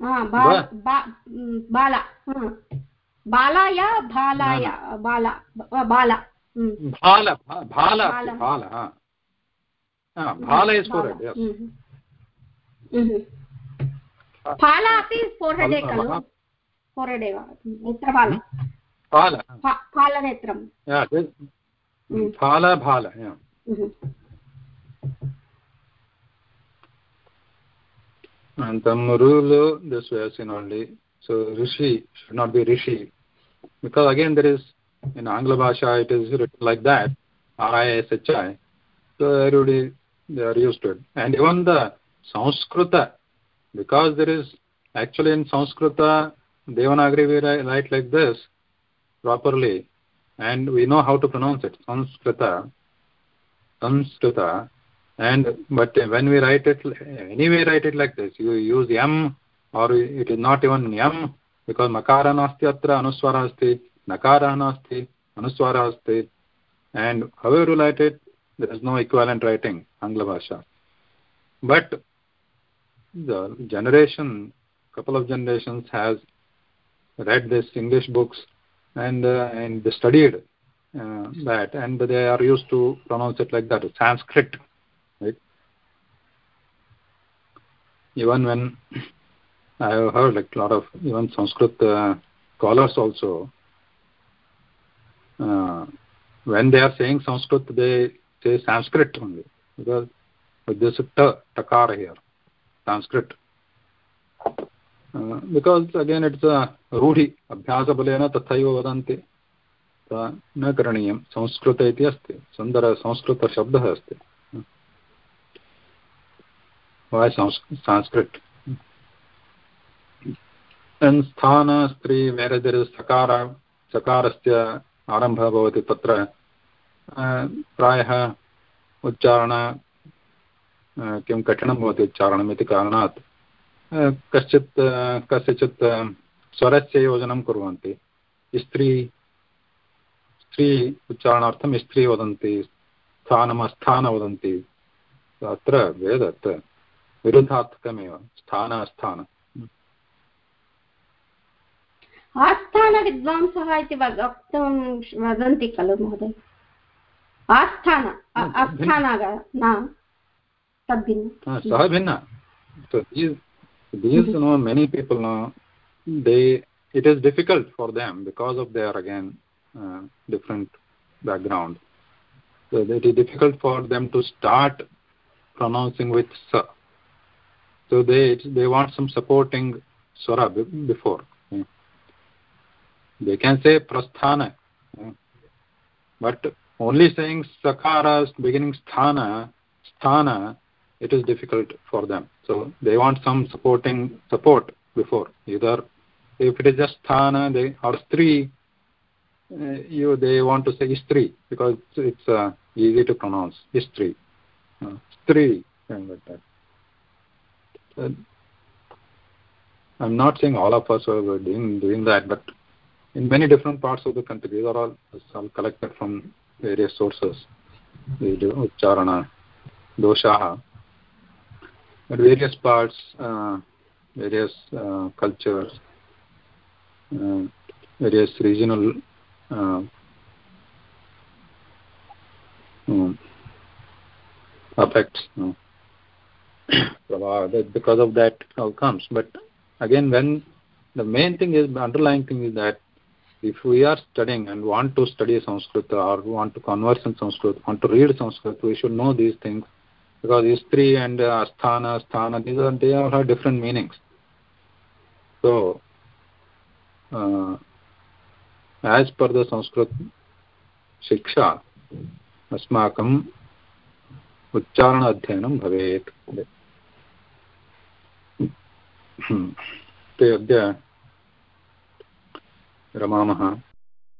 बाला. बालाय बालाय बाला. बाला भाल भाल भाल. भाल इस् फोर्हेड् फाला अपि फोर्हेड् खलु? फोर्हेड् एव नेत्रफाल फाल फालनेत्रं फाल भाल and the rule this way as in only so rishi should not be rishi because again there is in angla bhasha it is written like that r i s h i so everybody they are used to it and even the sanskrita because there is actually in sanskrita devanagari we write like this properly and we know how to pronounce it sanskrita sanskrita and but when we write it anyway write it like this you use m or it is not even m because makara nasti atra anuswara asti nakara nasti anuswara asti and however you write it there is no equivalent writing angla bhasha. But the generation couple of generations has read this english books and uh, and they studied uh, that and they are used to pronounce it like that sanskrit right? Even when i have heard like a lot of even sanskrit uh, scholars also when they are saying sanskrit they say sanskrit only because with this ta takara here sanskrit again, it's a रूढि अभ्यासबलेन तथैव वदन्ति न करणीयं संस्कृत इति अस्ति अस्ति why sanskrit? And sthana stri where there is sakara sakarasya आरम्भः भवति तत्र प्रायः उच्चारण किं कठिनं भवति उच्चारणम् इति कारणात् कश्चित् कस्यचित् स्वरस्य योजनं कुर्वन्ति। स्त्री स्त्री उच्चारणार्थं स्त्री वदन्ति स्थानमस्थान वदन्ति। अत्र वेद विरुद्धार्थकमेव स्थान अस्थान। आस्थानविद्वांसः इति वक्तुं वदन्ति खलु महोदय। आस्थान आस्थान न तद्भिन्न। सः भिन्न। These you mm-hmm. know many people now? They it is difficult for them because of their again uh, different background. So it is difficult for them to start pronouncing with sa so they they want some supporting swara before. Hmm. They can say prasthana. Hmm. But only saying sakara beginning sthana sthana it is difficult for them. So they want some supporting support before. Either if it is just sthana they or stri uh, you they want to say istri because it's uh, easy to pronounce istri. Uh, stri like that. Uh, i'm not saying all of us are doing doing that but in many different parts of the country these are all some collected from various sources. The ucharana doshaha at various parts uh, various uh, cultures uh, various regional uh, um, effects you know. because of that all comes but again when the main thing is the underlying thing is that if we are studying and want to study Sanskrit or want to converse in Sanskrit, want to read Sanskrit, we should know these things because Istri and uh, Asthana, Asthana, these are, they all have different meanings. So, uh, as per the Sanskrit शिक्षा अस्माकम् उच्चारण अध्ययनं भवेत् ते अद्य रमामः